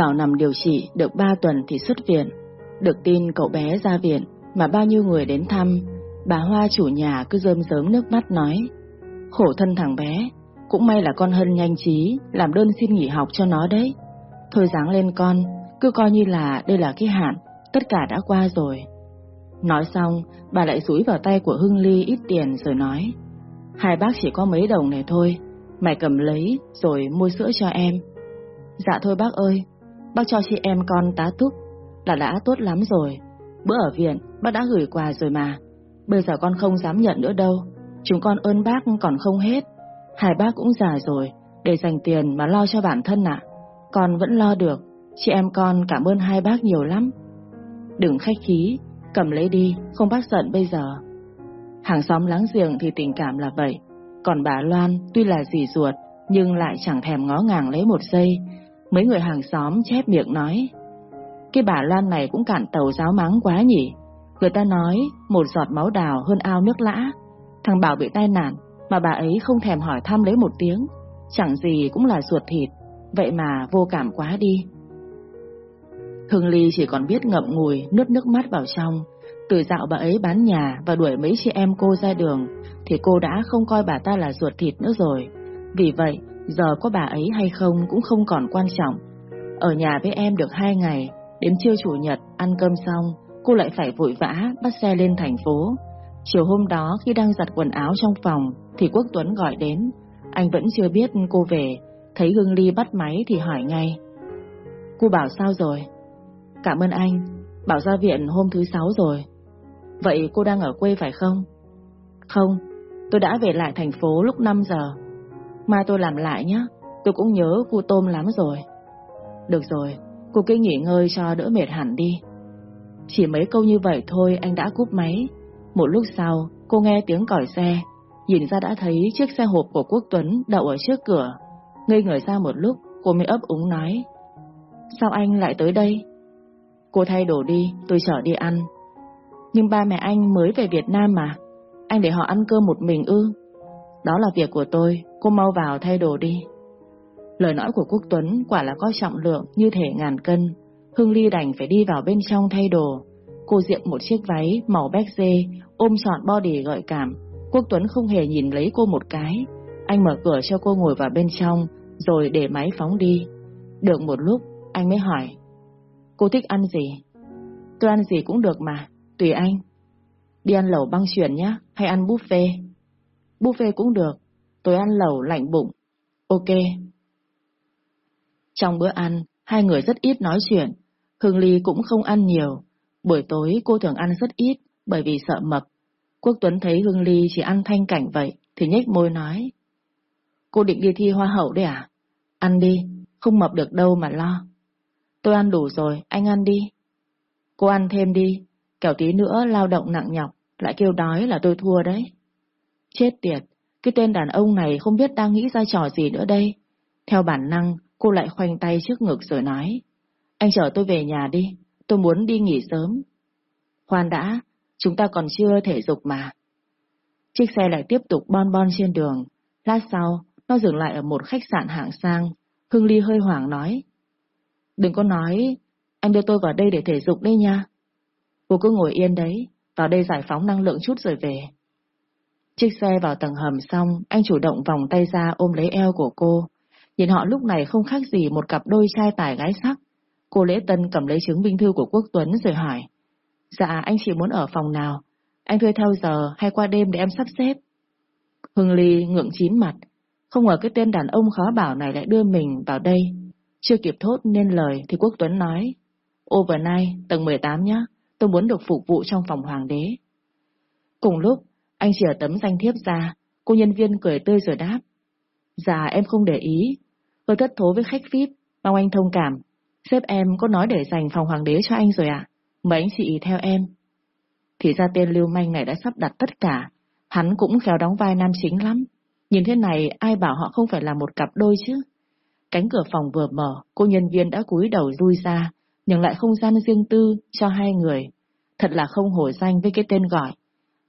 Bảo nằm điều trị được 3 tuần thì xuất viện. Được tin cậu bé ra viện mà bao nhiêu người đến thăm, bà Hoa chủ nhà cứ rơm rớm nước mắt nói. Khổ thân thằng bé, cũng may là con Hân nhanh trí, làm đơn xin nghỉ học cho nó đấy. Thôi dáng lên con, cứ coi như là đây là cái hạn, tất cả đã qua rồi. Nói xong, bà lại rúi vào tay của Hưng Ly ít tiền rồi nói. Hai bác chỉ có mấy đồng này thôi, mày cầm lấy rồi mua sữa cho em. Dạ thôi bác ơi, bác cho chị em con tá túc là đã tốt lắm rồi. Bữa ở viện, bác đã gửi quà rồi mà. Bây giờ con không dám nhận nữa đâu, chúng con ơn bác còn không hết. Hai bác cũng già rồi, để dành tiền mà lo cho bản thân ạ. Con vẫn lo được, chị em con cảm ơn hai bác nhiều lắm. Đừng khách khí, cầm lấy đi, không bác giận bây giờ. Hàng xóm láng giềng thì tình cảm là vậy, còn bà Loan tuy là dì ruột, nhưng lại chẳng thèm ngó ngàng lấy một giây. Mấy người hàng xóm chép miệng nói, cái bà Loan này cũng cạn tàu giáo mắng quá nhỉ. Người ta nói một giọt máu đào hơn ao nước lã. Thằng Bảo bị tai nạn mà bà ấy không thèm hỏi thăm lấy một tiếng. Chẳng gì cũng là ruột thịt, vậy mà vô cảm quá đi. Hương Ly chỉ còn biết ngậm ngùi, nuốt nước mắt vào trong. Từ dạo bà ấy bán nhà và đuổi mấy chị em cô ra đường, thì cô đã không coi bà ta là ruột thịt nữa rồi. Vì vậy, giờ có bà ấy hay không cũng không còn quan trọng. Ở nhà với em được hai ngày, đến trưa chủ nhật, ăn cơm xong, cô lại phải vội vã bắt xe lên thành phố. Chiều hôm đó khi đang giặt quần áo trong phòng, thì Quốc Tuấn gọi đến. Anh vẫn chưa biết cô về, thấy Hương Ly bắt máy thì hỏi ngay. Cô bảo sao rồi? Cảm ơn anh, bảo ra viện hôm thứ sáu rồi. Vậy cô đang ở quê phải không? Không, tôi đã về lại thành phố lúc 5 giờ. Mai tôi làm lại nhé, tôi cũng nhớ cô tôm lắm rồi. Được rồi, cô cứ nghỉ ngơi cho đỡ mệt hẳn đi. Chỉ mấy câu như vậy thôi anh đã cúp máy. Một lúc sau, cô nghe tiếng còi xe, nhìn ra đã thấy chiếc xe hộp của Quốc Tuấn đậu ở trước cửa. Ngây người ra một lúc, cô mới ấp úng nói. Sao anh lại tới đây? Cô thay đồ đi, tôi chở đi ăn. Nhưng ba mẹ anh mới về Việt Nam mà, anh để họ ăn cơm một mình ư. Đó là việc của tôi, cô mau vào thay đồ đi. Lời nói của Quốc Tuấn quả là có trọng lượng như thể ngàn cân. Hương Ly đành phải đi vào bên trong thay đồ. Cô diện một chiếc váy màu béc dê, ôm trọn body gợi cảm. Quốc Tuấn không hề nhìn lấy cô một cái. Anh mở cửa cho cô ngồi vào bên trong, rồi để máy phóng đi. Được một lúc, anh mới hỏi. Cô thích ăn gì? Tôi ăn gì cũng được mà, tùy anh. Đi ăn lẩu băng chuyển nhé, hay ăn buffet? Buffet cũng được, tôi ăn lẩu lạnh bụng. Ok. Trong bữa ăn, hai người rất ít nói chuyện. Hương Ly cũng không ăn nhiều. Buổi tối cô thường ăn rất ít bởi vì sợ mập. Quốc Tuấn thấy Hương Ly chỉ ăn thanh cảnh vậy thì nhếch môi nói. Cô định đi thi hoa hậu đấy à? Ăn đi, không mập được đâu mà lo. Tôi ăn đủ rồi, anh ăn đi. Cô ăn thêm đi, kẻo tí nữa lao động nặng nhọc, lại kêu đói là tôi thua đấy. Chết tiệt, cái tên đàn ông này không biết đang nghĩ ra trò gì nữa đây. Theo bản năng, cô lại khoanh tay trước ngực rồi nói. Anh chở tôi về nhà đi, tôi muốn đi nghỉ sớm. Khoan đã, chúng ta còn chưa thể dục mà. Chiếc xe lại tiếp tục bon bon trên đường. Lát sau, nó dừng lại ở một khách sạn hạng sang. Hương Ly hơi hoảng nói. Đừng có nói, anh đưa tôi vào đây để thể dục đây nha. Cô cứ ngồi yên đấy, vào đây giải phóng năng lượng chút rồi về. Chiếc xe vào tầng hầm xong, anh chủ động vòng tay ra ôm lấy eo của cô. Nhìn họ lúc này không khác gì một cặp đôi trai tài gái sắc. Cô Lễ Tân cầm lấy chứng minh thư của Quốc Tuấn rồi hỏi. Dạ, anh chỉ muốn ở phòng nào? Anh thuê theo giờ hay qua đêm để em sắp xếp? Hưng Ly ngượng chín mặt. Không ngờ cái tên đàn ông khó bảo này lại đưa mình vào đây. Chưa kịp thốt nên lời thì Quốc Tuấn nói. Overnight, tầng 18 nhé, tôi muốn được phục vụ trong phòng hoàng đế. Cùng lúc, anh chỉ ở tấm danh thiếp ra, cô nhân viên cười tươi rồi đáp. Dạ em không để ý, tôi thất thố với khách VIP, mong anh thông cảm. Sếp em có nói để dành phòng hoàng đế cho anh rồi ạ, mời anh chị theo em. Thì ra tên lưu manh này đã sắp đặt tất cả, hắn cũng khéo đóng vai nam chính lắm. Nhìn thế này ai bảo họ không phải là một cặp đôi chứ? Cánh cửa phòng vừa mở, cô nhân viên đã cúi đầu lui ra, nhường lại không gian riêng tư cho hai người. Thật là không hổ danh với cái tên gọi.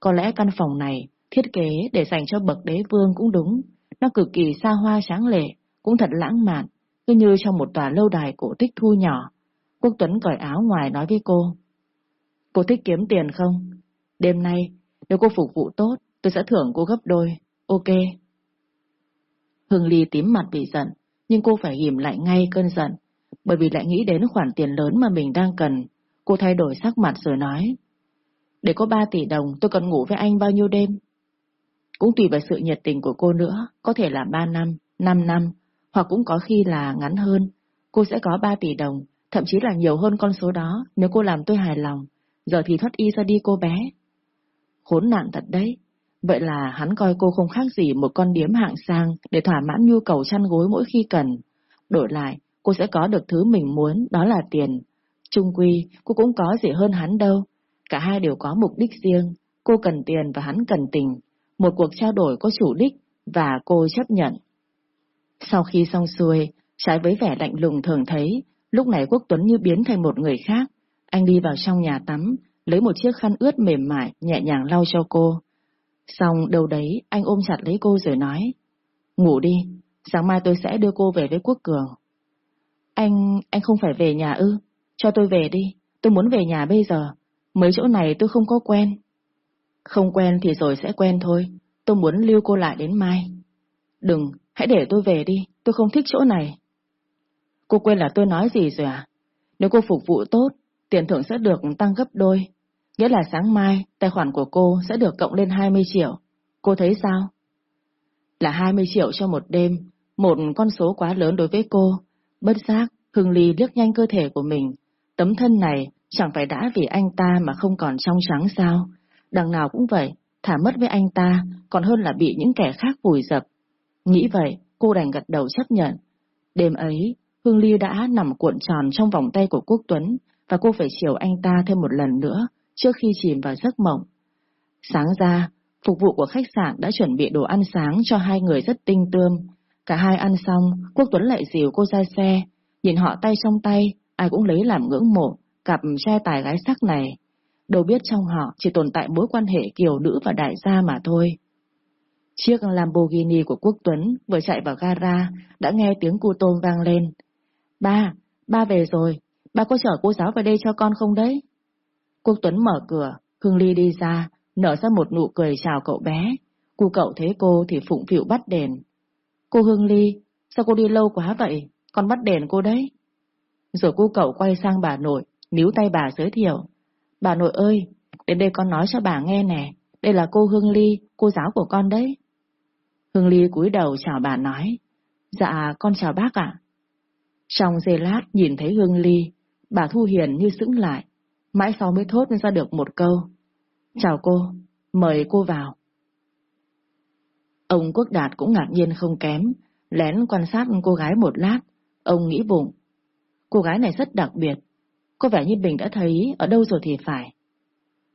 Có lẽ căn phòng này thiết kế để dành cho bậc đế vương cũng đúng. Nó cực kỳ xa hoa sáng lệ, cũng thật lãng mạn, cứ như trong một tòa lâu đài cổ tích thu nhỏ. Quốc Tuấn cởi áo ngoài nói với cô. Cô thích kiếm tiền không? Đêm nay, nếu cô phục vụ tốt, tôi sẽ thưởng cô gấp đôi. Ok. Hương Ly tím mặt vì giận, nhưng cô phải ghim lại ngay cơn giận, bởi vì lại nghĩ đến khoản tiền lớn mà mình đang cần. Cô thay đổi sắc mặt rồi nói. Để có 3 tỷ đồng, tôi cần ngủ với anh bao nhiêu đêm? Cũng tùy vào sự nhiệt tình của cô nữa, có thể là 3 năm, 5 năm, hoặc cũng có khi là ngắn hơn. Cô sẽ có 3 tỷ đồng, thậm chí là nhiều hơn con số đó nếu cô làm tôi hài lòng. Giờ thì thoát y ra đi cô bé. Khốn nạn thật đấy. Vậy là hắn coi cô không khác gì một con điếm hạng sang để thỏa mãn nhu cầu chăn gối mỗi khi cần. Đổi lại, cô sẽ có được thứ mình muốn, đó là tiền. Trung quy, cô cũng có gì hơn hắn đâu. Cả hai đều có mục đích riêng. Cô cần tiền và hắn cần tình. Một cuộc trao đổi có chủ đích và cô chấp nhận. Sau khi xong xuôi, trái với vẻ lạnh lùng thường thấy, lúc này Quốc Tuấn như biến thành một người khác. Anh đi vào trong nhà tắm, lấy một chiếc khăn ướt mềm mại, nhẹ nhàng lau cho cô. Xong đầu đấy, anh ôm chặt lấy cô rồi nói, ngủ đi, sáng mai tôi sẽ đưa cô về với Quốc Cường. Anh, anh không phải về nhà ư? Cho tôi về đi, tôi muốn về nhà bây giờ. Mấy chỗ này tôi không có quen. Không quen thì rồi sẽ quen thôi, tôi muốn lưu cô lại đến mai. Đừng, hãy để tôi về đi, tôi không thích chỗ này. Cô quên là tôi nói gì rồi à? Nếu cô phục vụ tốt, tiền thưởng sẽ được tăng gấp đôi. Nghĩa là sáng mai, tài khoản của cô sẽ được cộng lên 20 triệu. Cô thấy sao? Là 20 triệu cho một đêm, một con số quá lớn đối với cô. Bất giác, Hưng Ly liếc nhanh cơ thể của mình. Tấm thân này chẳng phải đã vì anh ta mà không còn trong trắng sao? Đằng nào cũng vậy, thả mất với anh ta còn hơn là bị những kẻ khác vùi dập. Nghĩ vậy, cô đành gật đầu chấp nhận. Đêm ấy, Hương Ly đã nằm cuộn tròn trong vòng tay của Quốc Tuấn và cô phải chiều anh ta thêm một lần nữa trước khi chìm vào giấc mộng. Sáng ra, phục vụ của khách sạn đã chuẩn bị đồ ăn sáng cho hai người rất tinh tươm. Cả hai ăn xong, Quốc Tuấn lại dìu cô ra xe, nhìn họ tay trong tay, ai cũng lấy làm ngưỡng mộ, cặp trai tài gái sắc này. Đâu biết trong họ chỉ tồn tại mối quan hệ kiểu nữ và đại gia mà thôi. Chiếc Lamborghini của Quốc Tuấn vừa chạy vào gara đã nghe tiếng cu tôm vang lên. Ba, ba về rồi, ba có chở cô giáo về đây cho con không đấy? Quốc Tuấn mở cửa, Hương Ly đi ra, nở ra một nụ cười chào cậu bé. Cô cậu thấy cô thì phụng phịu bắt đèn. Cô Hương Ly, sao cô đi lâu quá vậy? Con bắt đèn cô đấy. Rồi cô cậu quay sang bà nội, níu tay bà giới thiệu. Bà nội ơi, đến đây con nói cho bà nghe nè, đây là cô Hương Ly, cô giáo của con đấy. Hương Ly cúi đầu chào bà nói. Dạ, con chào bác ạ. Trong giây lát nhìn thấy Hương Ly, bà Thu Hiền như sững lại, mãi sau mới thốt ra được một câu. Chào cô, mời cô vào. Ông Quốc Đạt cũng ngạc nhiên không kém, lén quan sát cô gái một lát, ông nghĩ bụng. Cô gái này rất đặc biệt, có vẻ như bình đã thấy ở đâu rồi thì phải.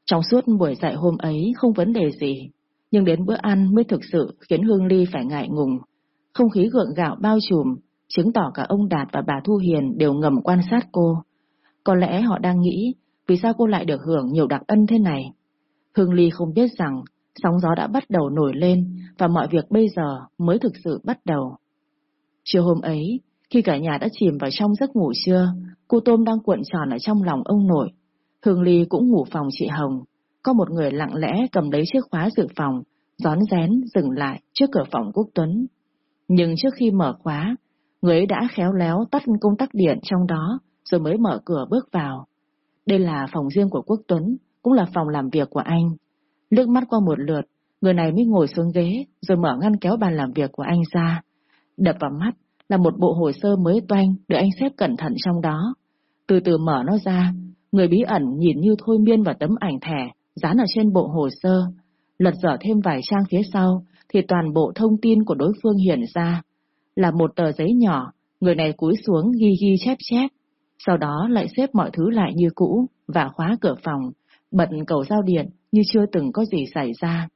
Trong suốt buổi dạy hôm ấy không vấn đề gì, nhưng đến bữa ăn mới thực sự khiến Hương Ly phải ngại ngùng. Không khí gượng gạo bao trùm, chứng tỏ cả ông Đạt và bà Thu Hiền đều ngầm quan sát cô. Có lẽ họ đang nghĩ vì sao cô lại được hưởng nhiều đặc ân thế này. Hương Ly không biết rằng sóng gió đã bắt đầu nổi lên và mọi việc bây giờ mới thực sự bắt đầu. Chiều hôm ấy, khi cả nhà đã chìm vào trong giấc ngủ trưa, cô Tôm đang cuộn tròn ở trong lòng ông nội. Hương Ly cũng ngủ phòng chị Hồng. Có một người lặng lẽ cầm lấy chiếc khóa dự phòng, gión rén dừng lại trước cửa phòng Quốc Tuấn. Nhưng trước khi mở khóa, người ấy đã khéo léo tắt công tắc điện trong đó, rồi mới mở cửa bước vào. Đây là phòng riêng của Quốc Tuấn, cũng là phòng làm việc của anh. Lướt mắt qua một lượt, người này mới ngồi xuống ghế, rồi mở ngăn kéo bàn làm việc của anh ra. Đập vào mắt là một bộ hồ sơ mới toanh được anh xếp cẩn thận trong đó. Từ từ mở nó ra, người bí ẩn nhìn như thôi miên vào tấm ảnh thẻ dán ở trên bộ hồ sơ. Lật dở thêm vài trang phía sau thì toàn bộ thông tin của đối phương hiện ra. Là một tờ giấy nhỏ, người này cúi xuống ghi ghi chép chép, sau đó lại xếp mọi thứ lại như cũ và khóa cửa phòng, bật cầu giao điện như chưa từng có gì xảy ra.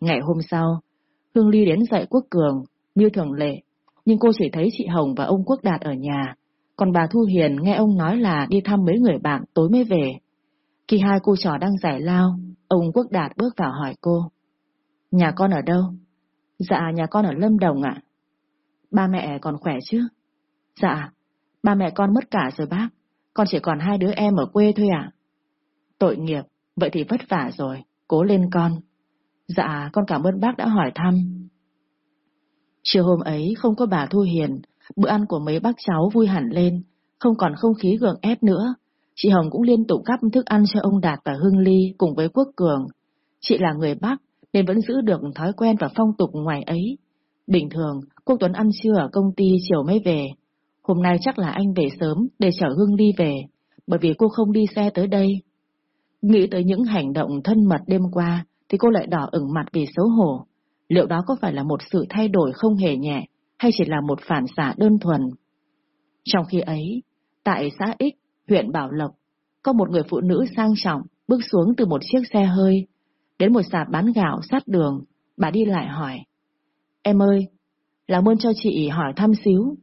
Ngày hôm sau, Hương Ly đến dạy Quốc Cường, như thường lệ, nhưng cô chỉ thấy chị Hồng và ông Quốc Đạt ở nhà, còn bà Thu Hiền nghe ông nói là đi thăm mấy người bạn tối mới về. Khi hai cô trò đang giải lao, ông Quốc Đạt bước vào hỏi cô. Nhà con ở đâu? Dạ, nhà con ở Lâm Đồng ạ. Ba mẹ còn khỏe chứ? Dạ, ba mẹ con mất cả rồi bác, con chỉ còn hai đứa em ở quê thôi ạ. Tội nghiệp, vậy thì vất vả rồi, cố lên con. Dạ, con cảm ơn bác đã hỏi thăm. Chiều hôm ấy không có bà Thu Hiền, bữa ăn của mấy bác cháu vui hẳn lên, không còn không khí gượng ép nữa. Chị Hồng cũng liên tục gắp thức ăn cho ông Đạt và Hương Ly cùng với Quốc Cường. Chị là người Bắc nên vẫn giữ được thói quen và phong tục ngoài ấy. Bình thường, Quốc Tuấn ăn trưa ở công ty chiều mới về. Hôm nay chắc là anh về sớm để chở Hương Ly về, bởi vì cô không đi xe tới đây. Nghĩ tới những hành động thân mật đêm qua, thì cô lại đỏ ửng mặt vì xấu hổ. Liệu đó có phải là một sự thay đổi không hề nhẹ, hay chỉ là một phản xạ đơn thuần? Trong khi ấy, tại xã X, huyện Bảo Lộc, có một người phụ nữ sang trọng bước xuống từ một chiếc xe hơi, đến một sạp bán gạo sát đường, bà đi lại hỏi. Em ơi, làm ơn cho chị hỏi thăm xíu.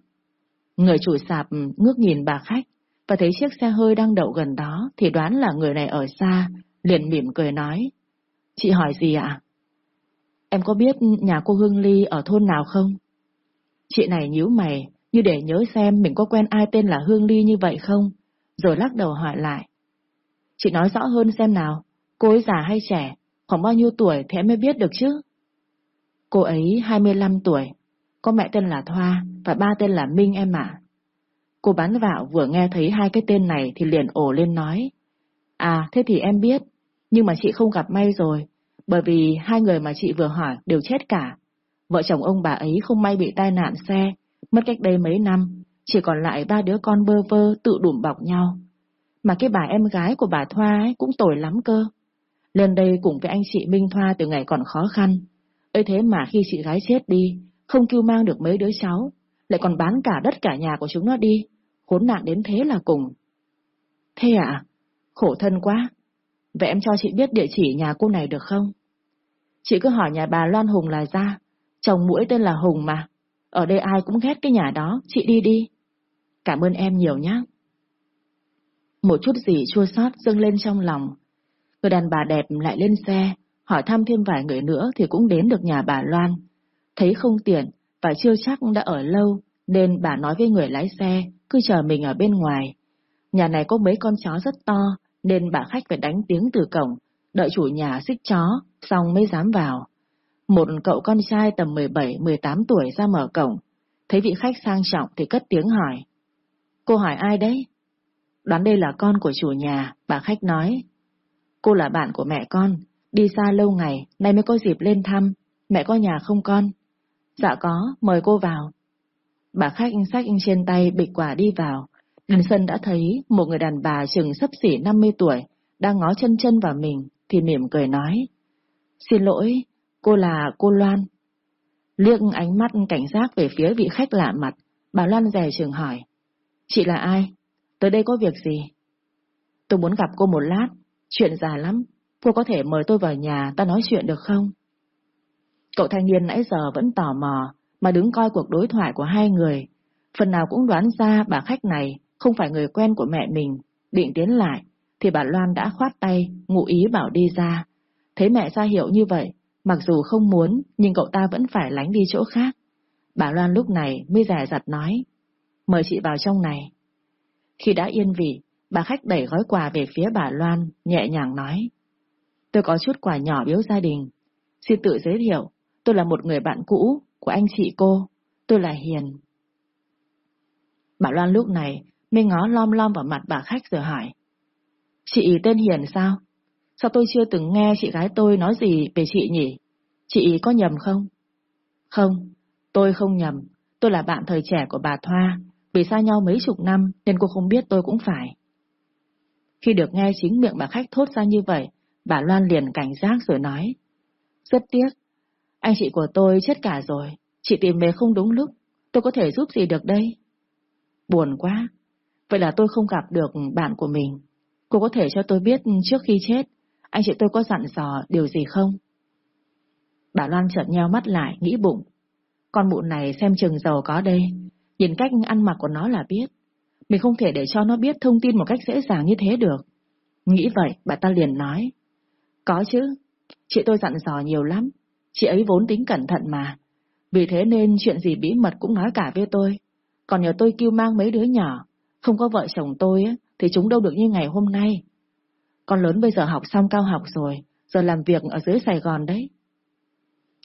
Người chủ sạp ngước nhìn bà khách và thấy chiếc xe hơi đang đậu gần đó thì đoán là người này ở xa, liền mỉm cười nói. Chị hỏi gì ạ? Em có biết nhà cô Hương Ly ở thôn nào không? Chị này nhíu mày, như để nhớ xem mình có quen ai tên là Hương Ly như vậy không, rồi lắc đầu hỏi lại. Chị nói rõ hơn xem nào, cô ấy già hay trẻ, khoảng bao nhiêu tuổi thì em mới biết được chứ? Cô ấy 25 tuổi, có mẹ tên là Thoa và ba tên là Minh em ạ. Cô bán vạo vừa nghe thấy hai cái tên này thì liền ổ lên nói. À, thế thì em biết, nhưng mà chị không gặp may rồi, bởi vì hai người mà chị vừa hỏi đều chết cả. Vợ chồng ông bà ấy không may bị tai nạn xe, mất cách đây mấy năm, chỉ còn lại ba đứa con bơ vơ tự đùm bọc nhau. Mà cái bà em gái của bà Thoa ấy cũng tồi lắm cơ. Lên đây cùng với anh chị Minh Thoa từ ngày còn khó khăn. ấy thế mà khi chị gái chết đi, không kêu mang được mấy đứa cháu, lại còn bán cả đất cả nhà của chúng nó đi, khốn nạn đến thế là cùng. Thế ạ? Khổ thân quá. Vậy em cho chị biết địa chỉ nhà cô này được không? Chị cứ hỏi nhà bà Loan Hùng là ra, chồng mũi tên là Hùng mà. Ở đây ai cũng ghét cái nhà đó, chị đi đi. Cảm ơn em nhiều nhé. Một chút gì chua xót dâng lên trong lòng. Người đàn bà đẹp lại lên xe, hỏi thăm thêm vài người nữa thì cũng đến được nhà bà Loan. Thấy không tiện và chưa chắc đã ở lâu, nên bà nói với người lái xe, cứ chờ mình ở bên ngoài. Nhà này có mấy con chó rất to, nên bà khách phải đánh tiếng từ cổng, đợi chủ nhà xích chó, xong mới dám vào. Một cậu con trai tầm 17-18 tuổi ra mở cổng, thấy vị khách sang trọng thì cất tiếng hỏi. Cô hỏi ai đấy? Đoán đây là con của chủ nhà, bà khách nói. Cô là bạn của mẹ con, đi xa lâu ngày, nay mới có dịp lên thăm, mẹ có nhà không con? Dạ có, mời cô vào. Bà khách sách trên tay bịch quả đi vào, đến sân đã thấy một người đàn bà chừng sấp xỉ 50 tuổi, đang ngó chân chân vào mình, thì mỉm cười nói. Xin lỗi, cô là cô Loan. Liếc ánh mắt cảnh giác về phía vị khách lạ mặt, bà Loan rè trường hỏi. Chị là ai? Tới đây có việc gì? Tôi muốn gặp cô một lát, chuyện già lắm, cô có thể mời tôi vào nhà ta nói chuyện được không? Cậu thanh niên nãy giờ vẫn tò mò, mà đứng coi cuộc đối thoại của hai người. Phần nào cũng đoán ra bà khách này không phải người quen của mẹ mình, định tiến lại, thì bà Loan đã khoát tay, ngụ ý bảo đi ra. Thấy mẹ ra hiệu như vậy, mặc dù không muốn, nhưng cậu ta vẫn phải lánh đi chỗ khác. Bà Loan lúc này mới rè rặt nói, mời chị vào trong này. Khi đã yên vị, bà khách đẩy gói quà về phía bà Loan, nhẹ nhàng nói, tôi có chút quà nhỏ biếu gia đình. Xin tự giới thiệu, tôi là một người bạn cũ của anh chị cô, tôi là Hiền. Bà Loan lúc này mới ngó lom lom vào mặt bà khách rồi hỏi. Chị tên Hiền sao? Sao tôi chưa từng nghe chị gái tôi nói gì về chị nhỉ? Chị có nhầm không? Không, tôi không nhầm. Tôi là bạn thời trẻ của bà Thoa. Vì xa nhau mấy chục năm nên cô không biết tôi cũng phải. Khi được nghe chính miệng bà khách thốt ra như vậy, bà Loan liền cảnh giác rồi nói. Rất tiếc, anh chị của tôi chết cả rồi. Chị tìm về không đúng lúc. Tôi có thể giúp gì được đây? Buồn quá. Vậy là tôi không gặp được bạn của mình. Cô có thể cho tôi biết trước khi chết, anh chị tôi có dặn dò điều gì không? Bà Loan chợt nheo mắt lại, nghĩ bụng. Con mụ này xem chừng giàu có đây. Nhìn cách ăn mặc của nó là biết. Mình không thể để cho nó biết thông tin một cách dễ dàng như thế được. Nghĩ vậy, bà ta liền nói. Có chứ, chị tôi dặn dò nhiều lắm. Chị ấy vốn tính cẩn thận mà. Vì thế nên chuyện gì bí mật cũng nói cả với tôi. còn nhờ tôi kêu mang mấy đứa nhỏ. Không có vợ chồng tôi thì chúng đâu được như ngày hôm nay. Con lớn bây giờ học xong cao học rồi, giờ làm việc ở dưới Sài Gòn đấy.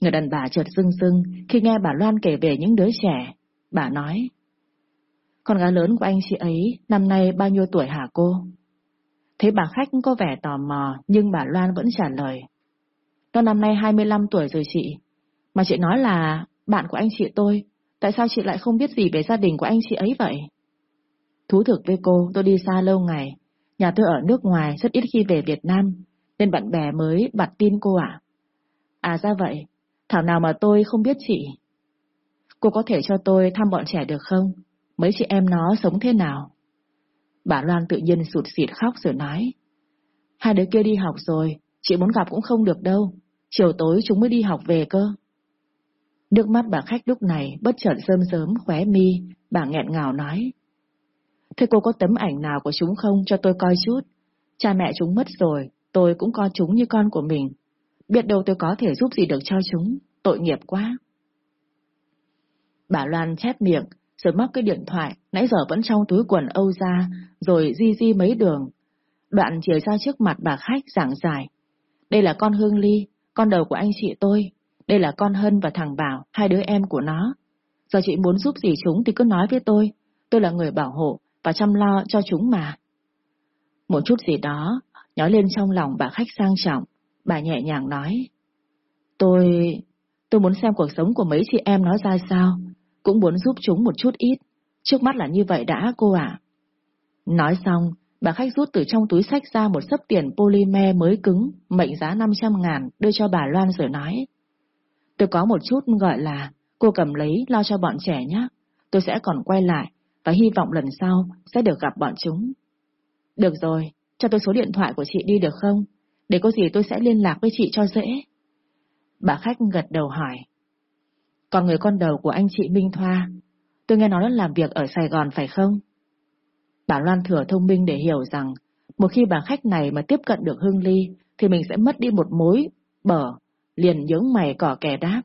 Người đàn bà chợt rưng rưng khi nghe bà Loan kể về những đứa trẻ. Bà nói, con gái lớn của anh chị ấy năm nay bao nhiêu tuổi hả cô? Thấy bà khách có vẻ tò mò nhưng bà Loan vẫn trả lời. Nó năm nay 25 tuổi rồi chị. Mà chị nói là bạn của anh chị tôi, tại sao chị lại không biết gì về gia đình của anh chị ấy vậy? Thú thực với cô, tôi đi xa lâu ngày. Nhà tôi ở nước ngoài rất ít khi về Việt Nam, nên bạn bè mới bật tin cô ạ. À? à ra vậy, thảo nào mà tôi không biết chị. Cô có thể cho tôi thăm bọn trẻ được không? Mấy chị em nó sống thế nào? Bà Loan tự nhiên sụt xịt khóc rồi nói. Hai đứa kia đi học rồi, chị muốn gặp cũng không được đâu. Chiều tối chúng mới đi học về cơ. Nước mắt bà khách lúc này bất chợt rơm rớm khóe mi, bà nghẹn ngào nói. Thế cô có tấm ảnh nào của chúng không cho tôi coi chút? Cha mẹ chúng mất rồi, tôi cũng coi chúng như con của mình. Biết đâu tôi có thể giúp gì được cho chúng, tội nghiệp quá. Bà Loan chép miệng, rồi móc cái điện thoại, nãy giờ vẫn trong túi quần Âu ra, rồi di di mấy đường. Đoạn chia ra trước mặt bà khách giảng giải. Đây là con Hương Ly, con đầu của anh chị tôi. Đây là con Hân và thằng Bảo, hai đứa em của nó. Giờ chị muốn giúp gì chúng thì cứ nói với tôi. Tôi là người bảo hộ và chăm lo cho chúng mà. Một chút gì đó, nhói lên trong lòng bà khách sang trọng. Bà nhẹ nhàng nói. Tôi... tôi muốn xem cuộc sống của mấy chị em nó ra sao cũng muốn giúp chúng một chút ít. Trước mắt là như vậy đã cô ạ. Nói xong, bà khách rút từ trong túi sách ra một sấp tiền polymer mới cứng, mệnh giá 500 ngàn, đưa cho bà Loan rồi nói. Tôi có một chút gọi là, cô cầm lấy lo cho bọn trẻ nhé. Tôi sẽ còn quay lại, và hy vọng lần sau sẽ được gặp bọn chúng. Được rồi, cho tôi số điện thoại của chị đi được không? Để có gì tôi sẽ liên lạc với chị cho dễ. Bà khách gật đầu hỏi. Còn người con đầu của anh chị Minh Thoa, tôi nghe nói nó làm việc ở Sài Gòn phải không? Bà Loan thừa thông minh để hiểu rằng, một khi bà khách này mà tiếp cận được Hương Ly, thì mình sẽ mất đi một mối, bở, liền nhướng mày cỏ kẻ đáp.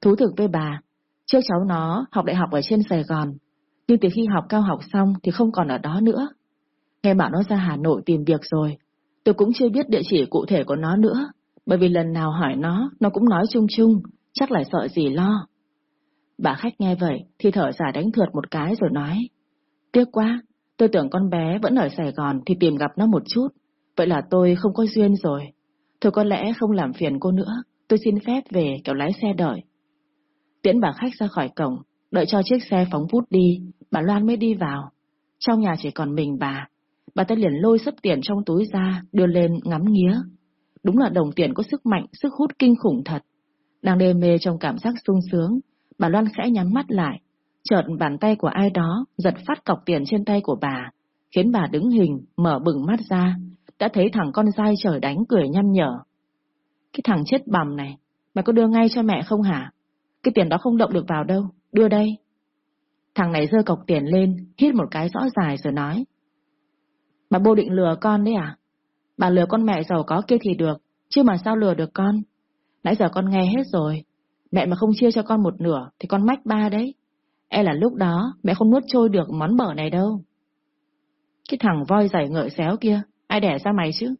Thú thực với bà, trước cháu nó học đại học ở trên Sài Gòn, nhưng từ khi học cao học xong thì không còn ở đó nữa. Nghe bảo nó ra Hà Nội tìm việc rồi, tôi cũng chưa biết địa chỉ cụ thể của nó nữa, bởi vì lần nào hỏi nó, nó cũng nói chung chung, chắc lại sợ gì lo. Bà khách nghe vậy thì thở dài đánh thượt một cái rồi nói. Tiếc quá, tôi tưởng con bé vẫn ở Sài Gòn thì tìm gặp nó một chút. Vậy là tôi không có duyên rồi. Thôi có lẽ không làm phiền cô nữa, tôi xin phép về kéo lái xe đợi. Tiễn bà khách ra khỏi cổng, đợi cho chiếc xe phóng vút đi, bà Loan mới đi vào. Trong nhà chỉ còn mình bà. Bà ta liền lôi sấp tiền trong túi ra, đưa lên ngắm nghía. Đúng là đồng tiền có sức mạnh, sức hút kinh khủng thật. Đang đê mê trong cảm giác sung sướng, bà Loan khẽ nhắm mắt lại. Chợt bàn tay của ai đó giật phát cọc tiền trên tay của bà, khiến bà đứng hình, mở bừng mắt ra, đã thấy thằng con dai trời đánh cười nhăn nhở. Cái thằng chết bầm này, mày có đưa ngay cho mẹ không hả? Cái tiền đó không động được vào đâu, đưa đây. Thằng này rơi cọc tiền lên, hít một cái rõ dài rồi nói. Bà bô định lừa con đấy à? Bà lừa con mẹ giàu có kia thì được, chứ mà sao lừa được con? Nãy giờ con nghe hết rồi. Mẹ mà không chia cho con một nửa thì con mách ba đấy. E là lúc đó mẹ không nuốt trôi được món bở này đâu. Cái thằng voi giày ngợi xéo kia, ai đẻ ra mày chứ?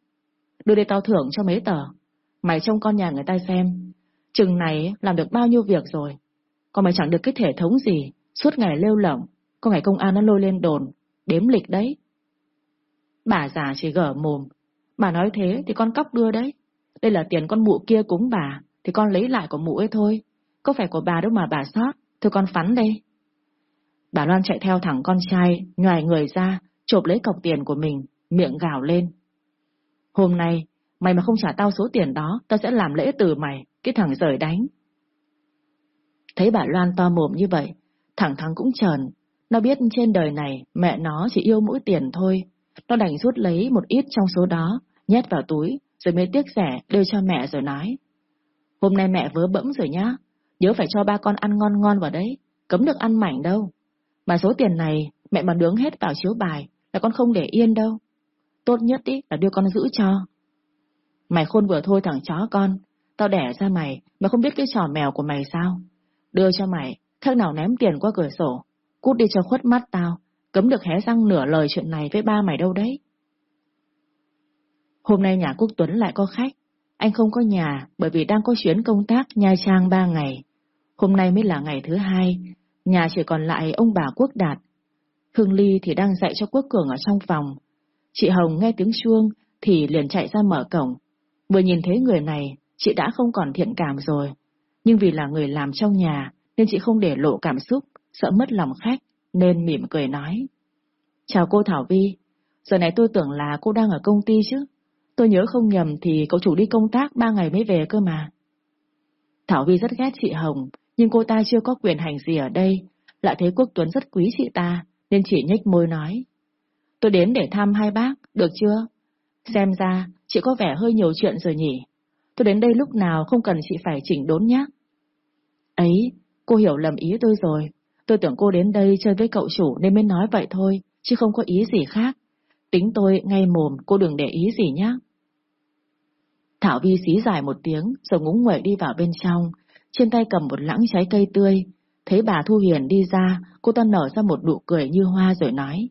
Đưa đây tao thưởng cho mấy tờ. Mày trông con nhà người ta xem. Chừng này làm được bao nhiêu việc rồi. Còn mày chẳng được cái thể thống gì, suốt ngày lêu lỏng. Có ngày công an nó lôi lên đồn, đếm lịch đấy. Bà già chỉ gở mồm. Bà nói thế thì con cóc đưa đấy. Đây là tiền con mụ kia cúng bà, thì con lấy lại của mụ ấy thôi. Có phải của bà đâu mà bà sót, thôi con phắn đây. Bà Loan chạy theo thẳng con trai, nhòi người ra, chộp lấy cọc tiền của mình, miệng gào lên. Hôm nay, mày mà không trả tao số tiền đó, tao sẽ làm lễ từ mày, cái thằng rời đánh. Thấy bà Loan to mồm như vậy, thẳng thắng cũng trờn. Nó biết trên đời này mẹ nó chỉ yêu mỗi tiền thôi. Nó đành rút lấy một ít trong số đó, nhét vào túi, rồi mới tiếc rẻ đưa cho mẹ rồi nói. Hôm nay mẹ vớ bẫm rồi nhá, nhớ phải cho ba con ăn ngon ngon vào đấy, cấm được ăn mảnh đâu. Mà số tiền này mẹ mà nướng hết vào chiếu bài là con không để yên đâu. Tốt nhất ý là đưa con giữ cho. Mày khôn vừa thôi thằng chó con, tao đẻ ra mày, mà không biết cái trò mèo của mày sao? Đưa cho mày, khác nào ném tiền qua cửa sổ. cút đi cho khuất mắt tao, cấm được hé răng nửa lời chuyện này với ba mày đâu đấy. Hôm nay nhà Quốc Tuấn lại có khách, anh không có nhà bởi vì đang có chuyến công tác Nha Trang ba ngày. Hôm nay mới là ngày thứ hai, nhà chỉ còn lại ông bà Quốc Đạt. Hương Ly thì đang dạy cho Quốc Cường ở trong phòng. Chị Hồng nghe tiếng chuông thì liền chạy ra mở cổng. Vừa nhìn thấy người này, chị đã không còn thiện cảm rồi. Nhưng vì là người làm trong nhà, nên chị không để lộ cảm xúc, sợ mất lòng khách, nên mỉm cười nói. Chào cô Thảo Vi, giờ này tôi tưởng là cô đang ở công ty chứ. Tôi nhớ không nhầm thì cậu chủ đi công tác ba ngày mới về cơ mà. Thảo Vi rất ghét chị Hồng, nhưng cô ta chưa có quyền hành gì ở đây, lại thấy Quốc Tuấn rất quý chị ta, nên chỉ nhếch môi nói. Tôi đến để thăm hai bác, được chưa? Xem ra, chị có vẻ hơi nhiều chuyện rồi nhỉ. Tôi đến đây lúc nào không cần chị phải chỉnh đốn nhé. Ấy, cô hiểu lầm ý tôi rồi. Tôi tưởng cô đến đây chơi với cậu chủ nên mới nói vậy thôi, chứ không có ý gì khác. Tính tôi ngay mồm, cô đừng để ý gì nhé. Thảo Vi xí dài một tiếng, rồi ngúng nguậy đi vào bên trong, trên tay cầm một lãng trái cây tươi. Thấy bà Thu Hiền đi ra, cô ta nở ra một nụ cười như hoa rồi nói.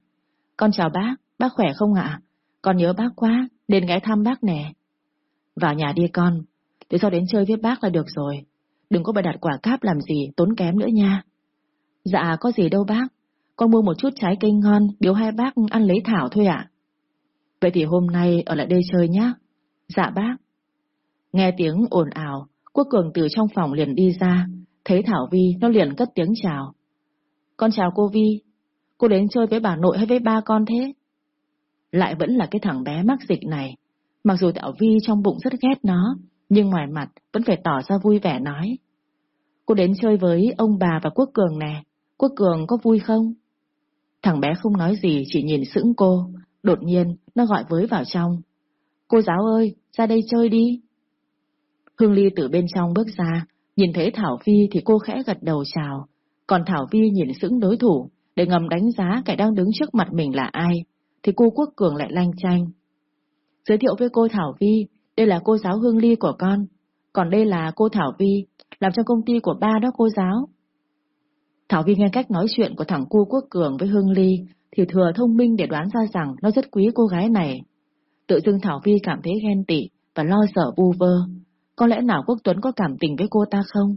Con chào bác, bác khỏe không ạ? Con nhớ bác quá, đến ghé thăm bác nè. Vào nhà đi con, để sau đến chơi với bác là được rồi. Đừng có bày đặt quả cáp làm gì, tốn kém nữa nha. Dạ, có gì đâu bác. Con mua một chút trái cây ngon, biếu hai bác ăn lấy thảo thôi ạ. Vậy thì hôm nay ở lại đây chơi nhá. Dạ bác. Nghe tiếng ồn ào, Quốc Cường từ trong phòng liền đi ra, thấy Thảo Vi nó liền cất tiếng chào. Con chào cô Vi, cô đến chơi với bà nội hay với ba con thế? Lại vẫn là cái thằng bé mắc dịch này, mặc dù Thảo Vi trong bụng rất ghét nó, nhưng ngoài mặt vẫn phải tỏ ra vui vẻ nói. Cô đến chơi với ông bà và Quốc Cường nè, Quốc Cường có vui không? Thằng bé không nói gì, chỉ nhìn sững cô, đột nhiên nó gọi với vào trong. Cô giáo ơi, ra đây chơi đi. Hương Ly từ bên trong bước ra, nhìn thấy Thảo vi thì cô khẽ gật đầu chào, còn Thảo Vi nhìn sững đối thủ, để ngầm đánh giá kẻ đang đứng trước mặt mình là ai, thì cô Quốc Cường lại lanh chanh. Giới thiệu với cô Thảo Vi, đây là cô giáo Hương Ly của con, còn đây là cô Thảo Vi, làm trong công ty của ba đó cô giáo. Thảo Vi nghe cách nói chuyện của thằng cu Quốc Cường với Hương Ly, thì thừa thông minh để đoán ra rằng nó rất quý cô gái này. Tự dưng Thảo Vi cảm thấy ghen tị và lo sợ vu vơ. Có lẽ nào Quốc Tuấn có cảm tình với cô ta không?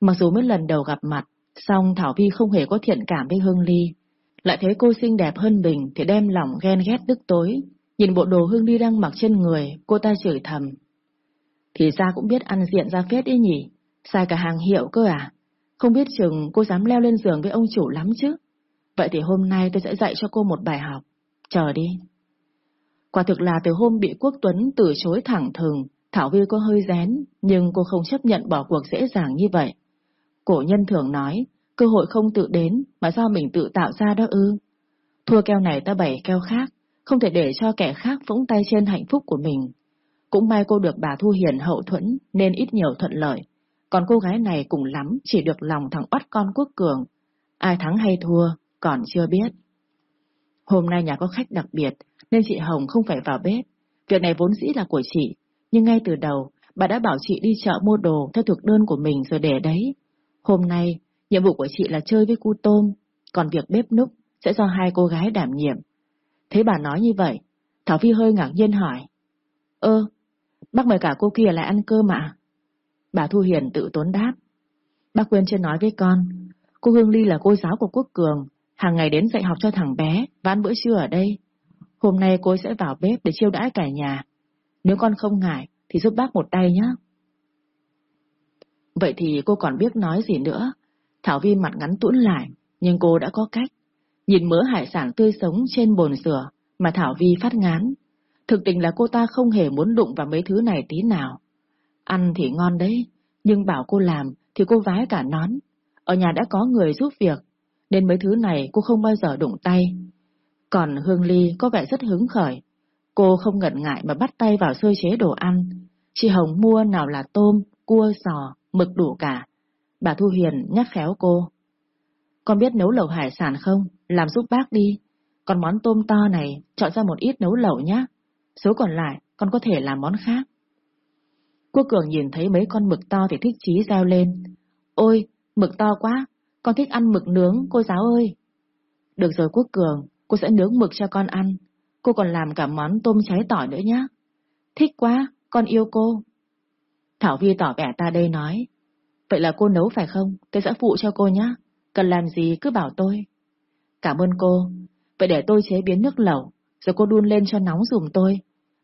Mặc dù mới lần đầu gặp mặt, song Thảo Vi không hề có thiện cảm với Hương Ly. Lại thấy cô xinh đẹp hơn mình thì đem lòng ghen ghét tức tối. Nhìn bộ đồ Hương đi đang mặc trên người, cô ta chửi thầm. Thì ra cũng biết ăn diện ra phết ý nhỉ, xài cả hàng hiệu cơ à? Không biết chừng cô dám leo lên giường với ông chủ lắm chứ. Vậy thì hôm nay tôi sẽ dạy cho cô một bài học. Chờ đi. Quả thực là từ hôm bị Quốc Tuấn từ chối thẳng thừng, Thảo Vi có hơi rén, nhưng cô không chấp nhận bỏ cuộc dễ dàng như vậy. Cổ nhân thường nói, cơ hội không tự đến mà do mình tự tạo ra đó ư. Thua keo này ta bảy keo khác, không thể để cho kẻ khác vũng tay trên hạnh phúc của mình. Cũng may cô được bà Thu Hiền hậu thuẫn nên ít nhiều thuận lợi, còn cô gái này cùng lắm chỉ được lòng thằng oắt con quốc cường. Ai thắng hay thua, còn chưa biết. Hôm nay nhà có khách đặc biệt, nên chị Hồng không phải vào bếp. Việc này vốn dĩ là của chị, nhưng ngay từ đầu, bà đã bảo chị đi chợ mua đồ theo thực đơn của mình rồi để đấy. Hôm nay, nhiệm vụ của chị là chơi với cu tôm, còn việc bếp núc sẽ do hai cô gái đảm nhiệm. Thấy bà nói như vậy, Thảo Phi hơi ngạc nhiên hỏi. Ơ, bác mời cả cô kia lại ăn cơm ạ? Bà Thu Hiền tự tốn đáp. Bác quên chưa nói với con, cô Hương Ly là cô giáo của Quốc Cường, hàng ngày đến dạy học cho thằng bé và ăn bữa trưa ở đây. Hôm nay cô sẽ vào bếp để chiêu đãi cả nhà. Nếu con không ngại thì giúp bác một tay nhé. Vậy thì cô còn biết nói gì nữa? Thảo Vi mặt ngắn tũn lại, nhưng cô đã có cách. Nhìn mớ hải sản tươi sống trên bồn rửa mà Thảo Vi phát ngán. Thực tình là cô ta không hề muốn đụng vào mấy thứ này tí nào. Ăn thì ngon đấy, nhưng bảo cô làm thì cô vái cả nón. Ở nhà đã có người giúp việc, nên mấy thứ này cô không bao giờ đụng tay. Còn Hương Ly có vẻ rất hứng khởi. Cô không ngần ngại mà bắt tay vào sơ chế đồ ăn. Chị Hồng mua nào là tôm, cua, sò, mực đủ cả. Bà Thu Hiền nhắc khéo cô. Con biết nấu lẩu hải sản không? Làm giúp bác đi. Còn món tôm to này, chọn ra một ít nấu lẩu nhé. Số còn lại, con có thể làm món khác. Cô Cường nhìn thấy mấy con mực to thì thích chí reo lên. Ôi, mực to quá, con thích ăn mực nướng, cô giáo ơi. Được rồi Quốc Cường, cô sẽ nướng mực cho con ăn. Cô còn làm cả món tôm cháy tỏi nữa nhé. Thích quá, con yêu cô. Thảo Vi tỏ vẻ ta đây nói. Vậy là cô nấu phải không? Tôi sẽ phụ cho cô nhé. Cần làm gì cứ bảo tôi. Cảm ơn cô. Vậy để tôi chế biến nước lẩu, rồi cô đun lên cho nóng dùm tôi.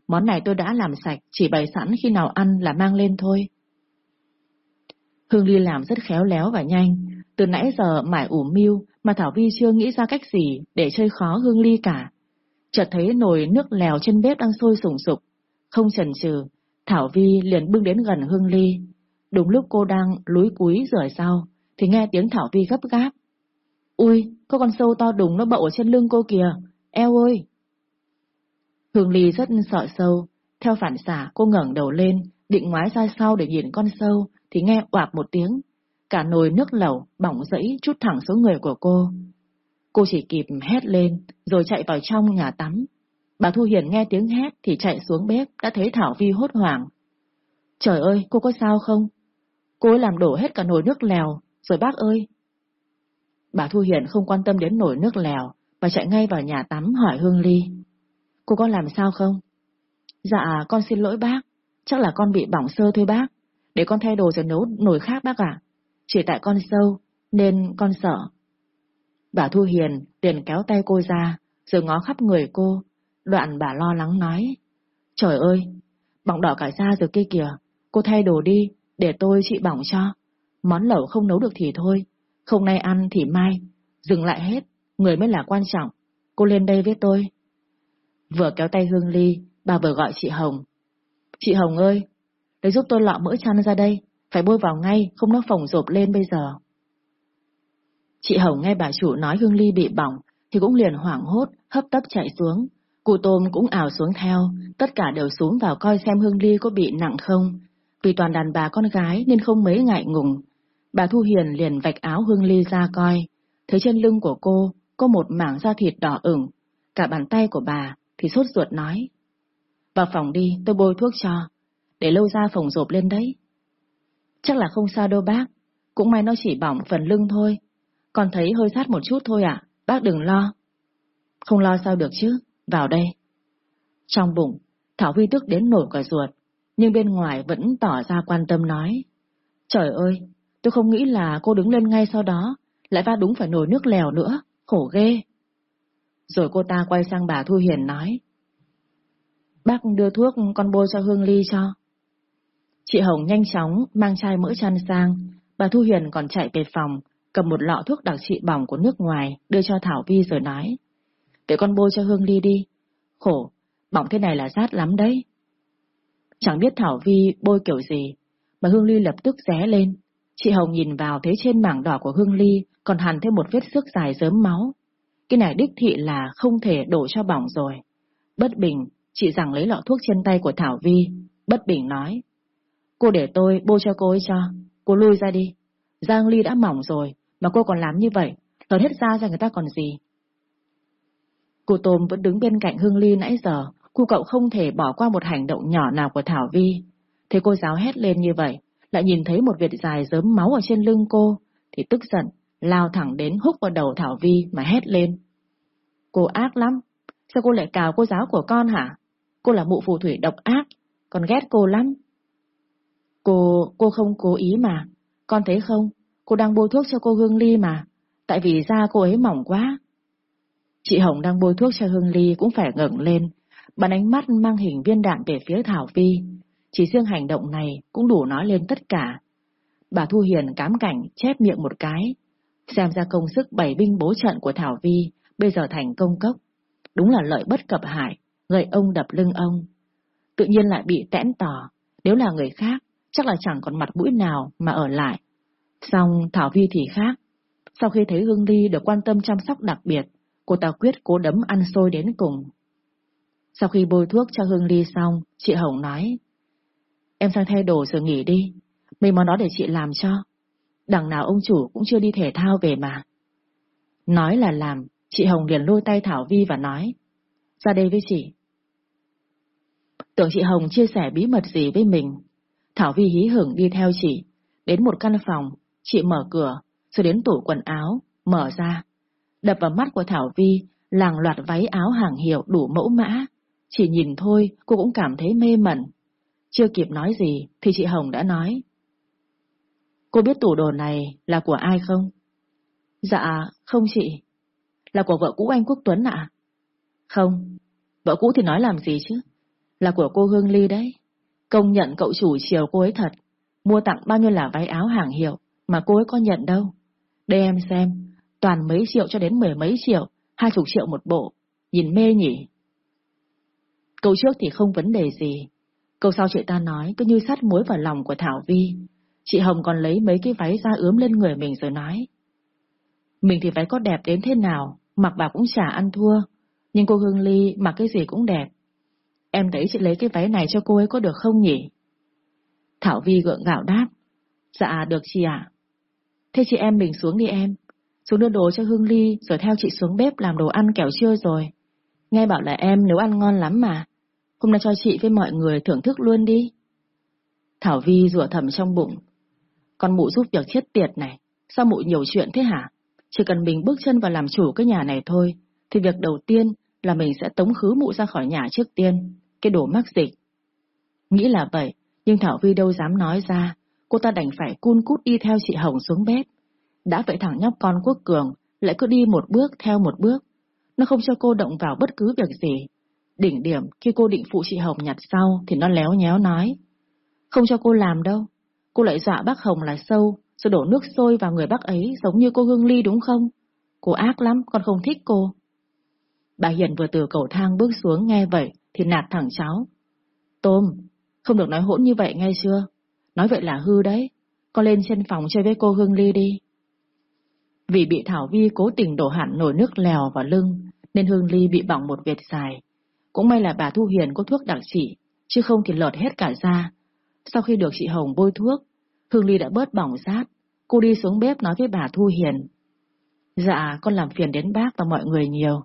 Món này tôi đã làm sạch, chỉ bày sẵn khi nào ăn là mang lên thôi. Hương Ly làm rất khéo léo và nhanh. Từ nãy giờ mải ủ mưu mà Thảo Vi chưa nghĩ ra cách gì để chơi khó Hương Ly cả. Chợt thấy nồi nước lèo trên bếp đang sôi sùng sục. Không chần chừ, Thảo Vi liền bưng đến gần Hương Ly. Đúng lúc cô đang lúi cúi rửa sau, thì nghe tiếng Thảo Vi gấp gáp. Ui, có con sâu to đùng nó bậu ở trên lưng cô kìa, eo ơi! Hương Ly rất sợ sâu, theo phản xả cô ngẩng đầu lên, định ngoái ra sau để nhìn con sâu, thì nghe oạp một tiếng. Cả nồi nước lẩu bỏng rẫy chút thẳng xuống người của cô. Cô chỉ kịp hét lên, rồi chạy vào trong nhà tắm. Bà Thu Hiền nghe tiếng hét thì chạy xuống bếp, đã thấy Thảo Vi hốt hoảng. Trời ơi, cô có sao không? Cô ấy làm đổ hết cả nồi nước lèo, rồi bác ơi. Bà Thu Hiền không quan tâm đến nồi nước lèo, mà chạy ngay vào nhà tắm hỏi Hương Ly. Cô có làm sao không? Dạ, con xin lỗi bác, chắc là con bị bỏng sơ thôi bác, để con thay đồ rồi nấu nồi khác bác ạ. Chỉ tại con sâu, nên con sợ. Bà Thu Hiền liền kéo tay cô ra, rồi ngó khắp người cô, đoạn bà lo lắng nói. Trời ơi, bỏng đỏ cả da rồi kia kìa, cô thay đồ đi, để tôi trị bỏng cho. Món lẩu không nấu được thì thôi, không nay ăn thì mai, dừng lại hết, người mới là quan trọng. Cô lên đây với tôi. Vừa kéo tay Hương Ly, bà vừa gọi chị Hồng. Chị Hồng ơi, lấy giúp tôi lọ mỡ chăn ra đây, phải bôi vào ngay, không nó phồng rộp lên bây giờ. Chị Hồng nghe bà chủ nói Hương Ly bị bỏng, thì cũng liền hoảng hốt, hấp tấp chạy xuống. Cụ tôm cũng ảo xuống theo, tất cả đều xuống vào coi xem Hương Ly có bị nặng không. Vì toàn đàn bà con gái nên không mấy ngại ngùng. Bà Thu Hiền liền vạch áo Hương Ly ra coi, thấy trên lưng của cô có một mảng da thịt đỏ ửng, cả bàn tay của bà thì sốt ruột nói. Vào phòng đi, tôi bôi thuốc cho, để lâu ra phòng rộp lên đấy. Chắc là không sao đâu bác, cũng may nó chỉ bỏng phần lưng thôi. Còn thấy hơi sát một chút thôi ạ, bác đừng lo. Không lo sao được chứ, vào đây. Trong bụng, Thảo huy tức đến nổi cả ruột, nhưng bên ngoài vẫn tỏ ra quan tâm nói. Trời ơi, tôi không nghĩ là cô đứng lên ngay sau đó, lại va đúng phải nồi nước lèo nữa, khổ ghê. Rồi cô ta quay sang bà Thu Hiền nói. Bác đưa thuốc con bôi cho Hương Ly cho. Chị Hồng nhanh chóng mang chai mỡ chăn sang, bà Thu Hiền còn chạy về phòng, cầm một lọ thuốc đặc trị bỏng của nước ngoài, đưa cho Thảo Vi rồi nói. Để con bôi cho Hương Ly đi. Khổ, bỏng thế này là rát lắm đấy. Chẳng biết Thảo Vi bôi kiểu gì, mà Hương Ly lập tức ré lên. Chị Hồng nhìn vào thấy trên mảng đỏ của Hương Ly còn hằn thêm một vết xước dài dớm máu. Cái này đích thị là không thể đổ cho bỏng rồi. Bất bình, chị rằng lấy lọ thuốc trên tay của Thảo Vi. Bất bình nói. Cô để tôi bôi cho cô ấy cho. Cô lui ra đi. Giang Ly đã mỏng rồi, mà cô còn làm như vậy. Tớn hết ra ra người ta còn gì. Cô Tôm vẫn đứng bên cạnh Hương Ly nãy giờ. Cô cậu không thể bỏ qua một hành động nhỏ nào của Thảo Vi. Thế cô giáo hét lên như vậy, lại nhìn thấy một vệt dài dớm máu ở trên lưng cô, thì tức giận, lao thẳng đến húc vào đầu Thảo Vi mà hét lên. Cô ác lắm, sao cô lại cào cô giáo của con hả? Cô là mụ phù thủy độc ác, con ghét cô lắm. Cô, cô không cố ý mà, con thấy không, cô đang bôi thuốc cho cô Hương Ly mà, tại vì da cô ấy mỏng quá. Chị Hồng đang bôi thuốc cho Hương Ly cũng phải ngẩng lên, bắn ánh mắt mang hình viên đạn về phía Thảo Vi. Chỉ riêng hành động này cũng đủ nói lên tất cả. Bà Thu Hiền cám cảnh chép miệng một cái, xem ra công sức bảy binh bố trận của Thảo Vi bây giờ thành công cốc. Đúng là lợi bất cập hại, người ông đập lưng ông. Tự nhiên lại bị tẽn tỏ, nếu là người khác, chắc là chẳng còn mặt mũi nào mà ở lại. Xong Thảo Vi thì khác. Sau khi thấy Hương Ly được quan tâm chăm sóc đặc biệt, cô ta quyết cố đấm ăn xôi đến cùng. Sau khi bôi thuốc cho Hương Ly xong, chị Hồng nói, Em sang thay đồ rồi nghỉ đi, mấy món đó để chị làm cho. Đằng nào ông chủ cũng chưa đi thể thao về mà. Nói là làm, chị Hồng liền lôi tay Thảo Vi và nói, ra đây với chị. Tưởng chị Hồng chia sẻ bí mật gì với mình. Thảo Vi hí hửng đi theo chị, đến một căn phòng, chị mở cửa, rồi đến tủ quần áo, mở ra. Đập vào mắt của Thảo Vi, làng loạt váy áo hàng hiệu đủ mẫu mã. Chỉ nhìn thôi, cô cũng cảm thấy mê mẩn. Chưa kịp nói gì, thì chị Hồng đã nói. Cô biết tủ đồ này là của ai không? Dạ, không chị. Là của vợ cũ anh Quốc Tuấn ạ? Không, vợ cũ thì nói làm gì chứ? Là của cô Hương Ly đấy. Công nhận cậu chủ chiều cô ấy thật. Mua tặng bao nhiêu là váy áo hàng hiệu mà cô ấy có nhận đâu. Đây em xem, toàn mấy triệu cho đến mười mấy triệu, hai chục triệu một bộ. Nhìn mê nhỉ? Câu trước thì không vấn đề gì. Câu sau chị ta nói cứ như sắt muối vào lòng của Thảo Vi. Chị Hồng còn lấy mấy cái váy ra ướm lên người mình rồi nói. Mình thì váy có đẹp đến thế nào, mặc vào cũng chả ăn thua. Nhưng cô Hương Ly mặc cái gì cũng đẹp. Em thấy chị lấy cái váy này cho cô ấy có được không nhỉ? Thảo Vi gượng gạo đáp. Dạ, được chị ạ. Thế chị em mình xuống đi em. Xuống đưa đồ cho Hương Ly rồi theo chị xuống bếp làm đồ ăn kẻo trưa rồi. Nghe bảo là em nấu ăn ngon lắm mà. Hôm nay cho chị với mọi người thưởng thức luôn đi. Thảo Vi rủa thầm trong bụng. Con mụ giúp việc chết tiệt này. Sao mụ nhiều chuyện thế hả? Chỉ cần mình bước chân vào làm chủ cái nhà này thôi, thì việc đầu tiên là mình sẽ tống khứ mụ ra khỏi nhà trước tiên. Cái đồ mắc dịch. Nghĩ là vậy, nhưng Thảo Vi đâu dám nói ra. Cô ta đành phải cun cút đi theo chị Hồng xuống bếp. Đã vậy thằng nhóc con quốc cường lại cứ đi một bước theo một bước. Nó không cho cô động vào bất cứ việc gì. Đỉnh điểm khi cô định phụ chị Hồng nhặt sau thì nó léo nhéo nói. Không cho cô làm đâu. Cô lại dọa bác Hồng là sâu, rồi đổ nước sôi vào người bác ấy giống như cô Hương Ly đúng không? Cô ác lắm, con không thích cô. Bà Hiền vừa từ cầu thang bước xuống nghe vậy thì nạt thẳng cháu. Tôm, không được nói hỗn như vậy nghe chưa? Nói vậy là hư đấy. Con lên trên phòng chơi với cô Hương Ly đi. Vì bị Thảo Vi cố tình đổ hẳn nồi nước lèo vào lưng, nên Hương Ly bị bỏng một vệt dài. Cũng may là bà Thu Hiền có thuốc đặc trị, chứ không thì lọt hết cả da. Sau khi được chị Hồng bôi thuốc, Hương Ly đã bớt bỏng rát. Cô đi xuống bếp nói với bà Thu Hiền. Dạ, con làm phiền đến bác và mọi người nhiều.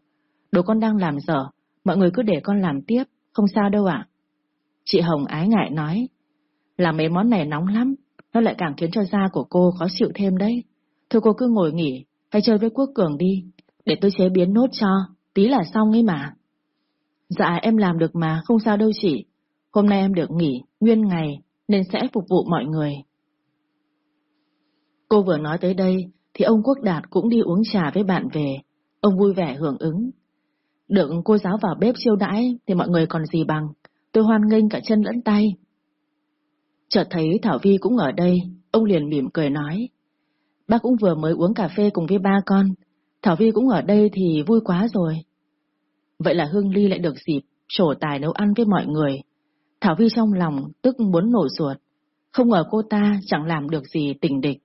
Đồ con đang làm dở, mọi người cứ để con làm tiếp, không sao đâu ạ. Chị Hồng ái ngại nói. Làm mấy món này nóng lắm, nó lại càng khiến cho da của cô khó chịu thêm đấy. Thôi cô cứ ngồi nghỉ, hay chơi với Quốc Cường đi, để tôi chế biến nốt cho, tí là xong ấy mà. Dạ em làm được mà, không sao đâu chị. Hôm nay em được nghỉ, nguyên ngày, nên sẽ phục vụ mọi người. Cô vừa nói tới đây, thì ông Quốc Đạt cũng đi uống trà với bạn về. Ông vui vẻ hưởng ứng. Được cô giáo vào bếp chiêu đãi thì mọi người còn gì bằng. Tôi hoan nghênh cả chân lẫn tay. Chợt thấy Thảo Vi cũng ở đây, ông liền mỉm cười nói. Bác cũng vừa mới uống cà phê cùng với ba con. Thảo Vi cũng ở đây thì vui quá rồi. Vậy là Hương Ly lại được dịp trổ tài nấu ăn với mọi người. Thảo Vi trong lòng tức muốn nổ ruột. Không ngờ cô ta chẳng làm được gì tình địch,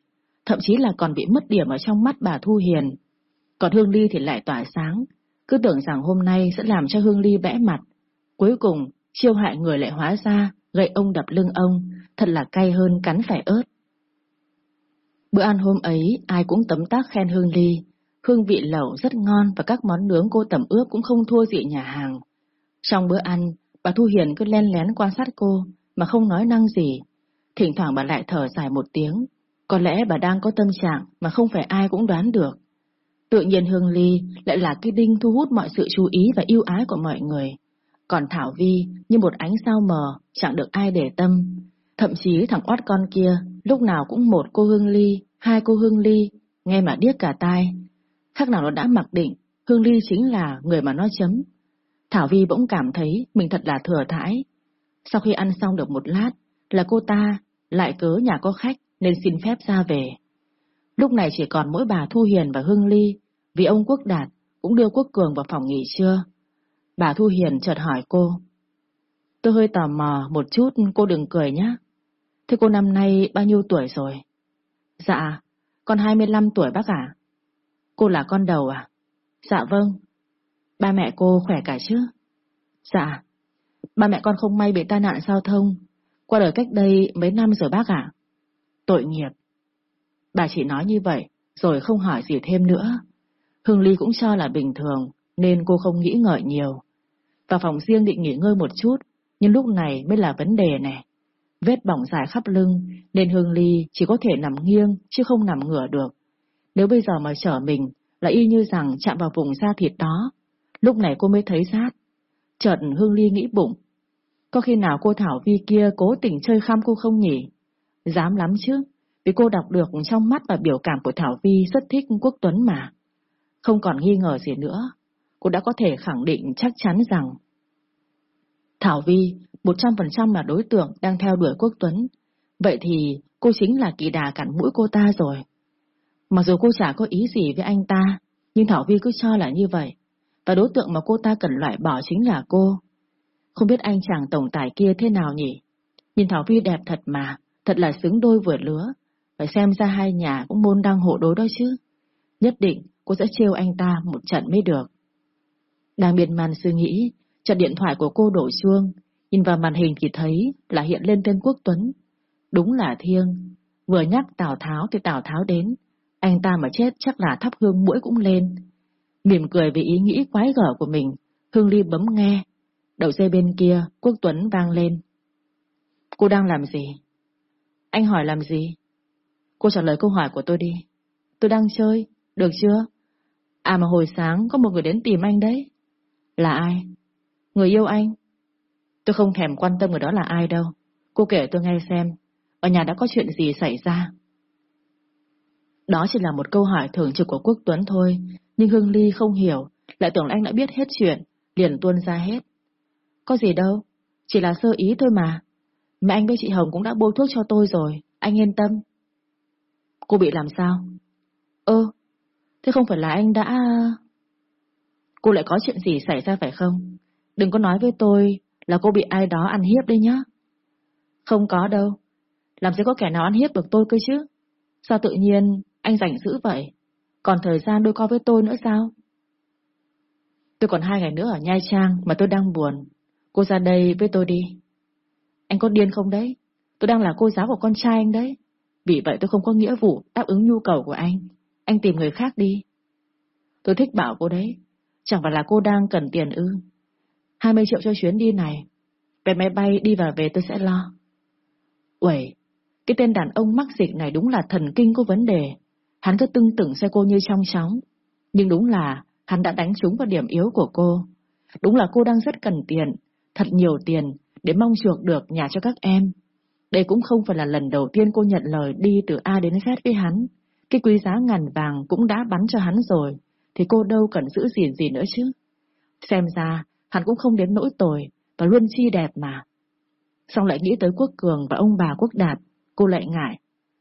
thậm chí là còn bị mất điểm ở trong mắt bà Thu Hiền. Còn Hương Ly thì lại tỏa sáng, cứ tưởng rằng hôm nay sẽ làm cho Hương Ly bẽ mặt. Cuối cùng, chiêu hại người lại hóa ra, gậy ông đập lưng ông, thật là cay hơn cắn phải ớt. Bữa ăn hôm ấy, ai cũng tấm tác khen Hương Ly. Hương vị lẩu rất ngon và các món nướng cô tẩm ướp cũng không thua gì nhà hàng. Trong bữa ăn, bà Thu Hiền cứ len lén quan sát cô, mà không nói năng gì. Thỉnh thoảng bà lại thở dài một tiếng. Có lẽ bà đang có tâm trạng mà không phải ai cũng đoán được. Tự nhiên Hương Ly lại là cái đinh thu hút mọi sự chú ý và yêu ái của mọi người. Còn Thảo Vi như một ánh sao mờ, chẳng được ai để tâm. Thậm chí thằng oát con kia, lúc nào cũng một cô Hương Ly, hai cô Hương Ly, nghe mà điếc cả tai. Khác nào nó đã mặc định, Hương Ly chính là người mà nó chấm. Thảo Vi bỗng cảm thấy mình thật là thừa thãi. Sau khi ăn xong được một lát, là cô ta lại cớ nhà có khách nên xin phép ra về. Lúc này chỉ còn mỗi bà Thu Hiền và Hương Ly, vì ông Quốc Đạt cũng đưa Quốc Cường vào phòng nghỉ trưa. Bà Thu Hiền chợt hỏi cô. Tôi hơi tò mò một chút, cô đừng cười nhé. Thế cô năm nay bao nhiêu tuổi rồi? Dạ, con 25 tuổi bác ạ. Cô là con đầu à? Dạ vâng. Ba mẹ cô khỏe cả chứ? Dạ. Ba mẹ con không may bị tai nạn giao thông. Qua đời cách đây mấy năm rồi bác ạ. Tội nghiệp. Bà chỉ nói như vậy, rồi không hỏi gì thêm nữa. Hương Ly cũng cho là bình thường, nên cô không nghĩ ngợi nhiều. Vào phòng riêng định nghỉ ngơi một chút, nhưng lúc này mới là vấn đề này. Vết bỏng dài khắp lưng, nên Hương Ly chỉ có thể nằm nghiêng chứ không nằm ngửa được. Nếu bây giờ mà chở mình, là y như rằng chạm vào vùng da thịt đó. Lúc này cô mới thấy rát. Chợt Hương Ly nghĩ bụng. Có khi nào cô Thảo Vi kia cố tình chơi khăm cô không nhỉ? Dám lắm chứ, vì cô đọc được trong mắt và biểu cảm của Thảo Vi rất thích Quốc Tuấn mà. Không còn nghi ngờ gì nữa, cô đã có thể khẳng định chắc chắn rằng Thảo Vi 100% là đối tượng đang theo đuổi Quốc Tuấn. Vậy thì cô chính là kỳ đà cản mũi cô ta rồi. Mặc dù cô chả có ý gì với anh ta, nhưng Thảo Vi cứ cho là như vậy. Và đối tượng mà cô ta cần loại bỏ chính là cô. Không biết anh chàng tổng tài kia thế nào nhỉ? Nhìn Thảo Vi đẹp thật mà, thật là xứng đôi vừa lứa. Phải xem ra hai nhà cũng môn đăng hộ đối đó chứ. Nhất định cô sẽ trêu anh ta một trận mới được. Đang miên man suy nghĩ, chợt điện thoại của cô đổ chuông, nhìn vào màn hình thì thấy là hiện lên tên Quốc Tuấn. Đúng là thiêng, vừa nhắc Tào Tháo thì Tào Tháo đến, anh ta mà chết chắc là thắp hương mũi cũng lên. Mỉm cười vì ý nghĩ quái gở của mình, Hương Ly bấm nghe. Đầu dây bên kia, Quốc Tuấn vang lên. Cô đang làm gì? Anh hỏi làm gì? Cô trả lời câu hỏi của tôi đi. Tôi đang chơi, được chưa? À mà hồi sáng có một người đến tìm anh đấy. Là ai? Người yêu anh. Tôi không thèm quan tâm người đó là ai đâu. Cô kể tôi nghe xem, ở nhà đã có chuyện gì xảy ra. Đó chỉ là một câu hỏi thường trực của Quốc Tuấn thôi, nhưng Hương Ly không hiểu, lại tưởng anh đã biết hết chuyện, liền tuôn ra hết. Có gì đâu, chỉ là sơ ý thôi mà. Mẹ anh với chị Hồng cũng đã bôi thuốc cho tôi rồi, anh yên tâm. Cô bị làm sao? Ơ, thế không phải là anh đã... Cô lại có chuyện gì xảy ra phải không? Đừng có nói với tôi là cô bị ai đó ăn hiếp đấy nhá. Không có đâu. Làm sao có kẻ nào ăn hiếp được tôi cơ chứ? Sao tự nhiên anh rảnh dữ vậy? Còn thời gian đôi co với tôi nữa sao? Tôi còn hai ngày nữa ở Nha Trang mà tôi đang buồn. Cô ra đây với tôi đi. Anh có điên không đấy? Tôi đang là cô giáo của con trai anh đấy. Vì vậy tôi không có nghĩa vụ đáp ứng nhu cầu của anh. Anh tìm người khác đi. Tôi thích bảo cô đấy. Chẳng phải là cô đang cần tiền ư. 20 triệu cho chuyến đi này. về máy bay đi và về tôi sẽ lo. Uầy, cái tên đàn ông mắc dịch này đúng là thần kinh có vấn đề. Hắn cứ tưng tưởng xe cô như trong sóng, Nhưng đúng là hắn đã đánh trúng vào điểm yếu của cô. Đúng là cô đang rất cần tiền, thật nhiều tiền, để mong chuộc được nhà cho các em. Đây cũng không phải là lần đầu tiên cô nhận lời đi từ A đến Z với hắn. Cái quý giá ngàn vàng cũng đã bắn cho hắn rồi, thì cô đâu cần giữ gìn gì nữa chứ. Xem ra, hắn cũng không đến nỗi tồi, và luôn chi đẹp mà. Xong lại nghĩ tới Quốc Cường và ông bà Quốc Đạt, cô lại ngại.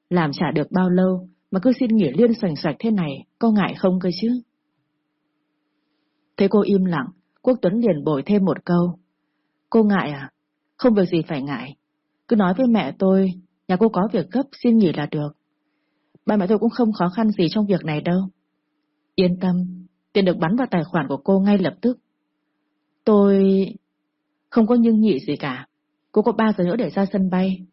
Làm trả được bao lâu mà cứ xin nghỉ liên sành sạch thế này, có ngại không cơ chứ? Thế cô im lặng, Quốc Tuấn liền bồi thêm một câu. Cô ngại à? Không việc gì phải ngại. Cứ nói với mẹ tôi, nhà cô có việc gấp xin nghỉ là được. Ba mẹ tôi cũng không khó khăn gì trong việc này đâu. Yên tâm, tiền được bắn vào tài khoản của cô ngay lập tức. Tôi... Không có nhưng nhị gì cả. Cô có ba giờ nữa để ra sân bay.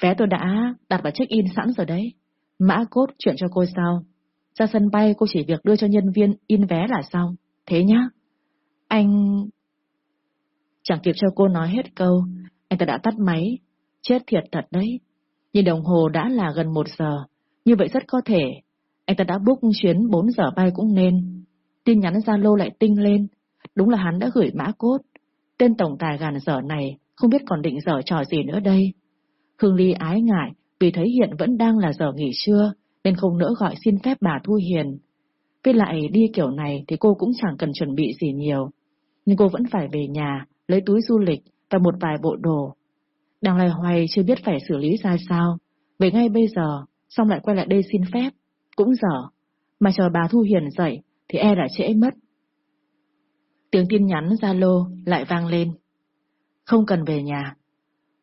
Vé tôi đã đặt vào check-in sẵn rồi đấy. Mã cốt chuyện cho cô sao Ra sân bay cô chỉ việc đưa cho nhân viên in vé là xong. Thế nhá. Anh... Chẳng kịp cho cô nói hết câu, anh ta đã tắt máy. Chết thiệt thật đấy. Nhìn đồng hồ đã là gần một giờ. Như vậy rất có thể. Anh ta đã book chuyến 4 giờ bay cũng nên. Tin nhắn Zalo lại tinh lên. Đúng là hắn đã gửi mã cốt. Tên tổng tài gàn dở này không biết còn định dở trò gì nữa đây. Hương Ly ái ngại vì thấy hiện vẫn đang là giờ nghỉ trưa nên không nỡ gọi xin phép bà Thu Hiền. Với lại đi kiểu này thì cô cũng chẳng cần chuẩn bị gì nhiều. Nhưng cô vẫn phải về nhà, lấy túi du lịch và một vài bộ đồ. Đang loay hoay chưa biết phải xử lý ra sao. Về ngay bây giờ, xong lại quay lại đây xin phép. Cũng dở. Mà chờ bà Thu Hiền dậy thì e là trễ mất. Tiếng tin nhắn Zalo lại vang lên. Không cần về nhà.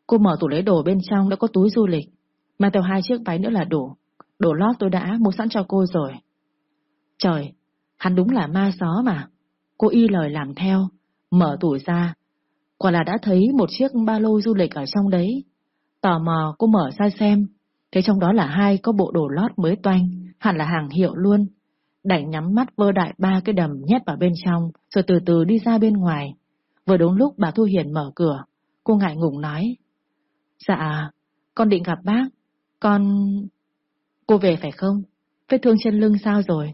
Cô mở tủ lấy đồ bên trong đã có túi du lịch. Mang theo hai chiếc váy nữa là đủ. Đồ lót tôi đã mua sẵn cho cô rồi. Trời, hắn đúng là ma gió mà. Cô y lời làm theo, mở tủ ra. Quả là đã thấy một chiếc ba lô du lịch ở trong đấy. Tò mò cô mở ra xem, thấy trong đó là hai có bộ đồ lót mới toanh, hẳn là hàng hiệu luôn. Đành nhắm mắt vơ đại ba cái đầm nhét vào bên trong, rồi từ từ đi ra bên ngoài. Vừa đúng lúc bà Thu Hiền mở cửa, cô ngại ngùng nói. Dạ, con định gặp bác, con... Cô về phải không? Vết thương trên lưng sao rồi?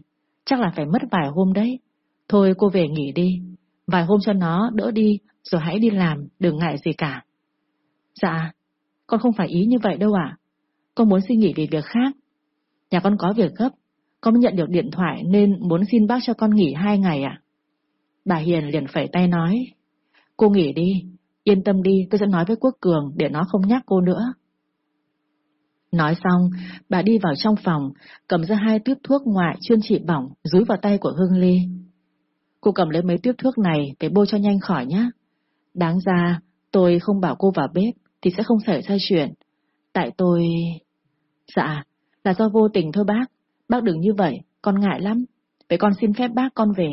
chắc là phải mất vài hôm đấy. Thôi cô về nghỉ đi, vài hôm cho nó đỡ đi, rồi hãy đi làm, đừng ngại gì cả. Dạ, con không phải ý như vậy đâu ạ. Con muốn xin nghỉ vì việc khác. Nhà con có việc gấp, con mới nhận được điện thoại nên muốn xin bác cho con nghỉ hai ngày ạ. Bà Hiền liền phẩy tay nói, cô nghỉ đi, yên tâm đi, tôi sẽ nói với Quốc Cường để nó không nhắc cô nữa. Nói xong, bà đi vào trong phòng, cầm ra hai tuyếp thuốc ngoại chuyên trị bỏng, dúi vào tay của Hương Ly. Cô cầm lấy mấy tuyếp thuốc này để bôi cho nhanh khỏi nhé. Đáng ra, tôi không bảo cô vào bếp thì sẽ không xảy ra chuyện. Tại tôi... Dạ, là do vô tình thôi bác. Bác đừng như vậy, con ngại lắm. Vậy con xin phép bác con về.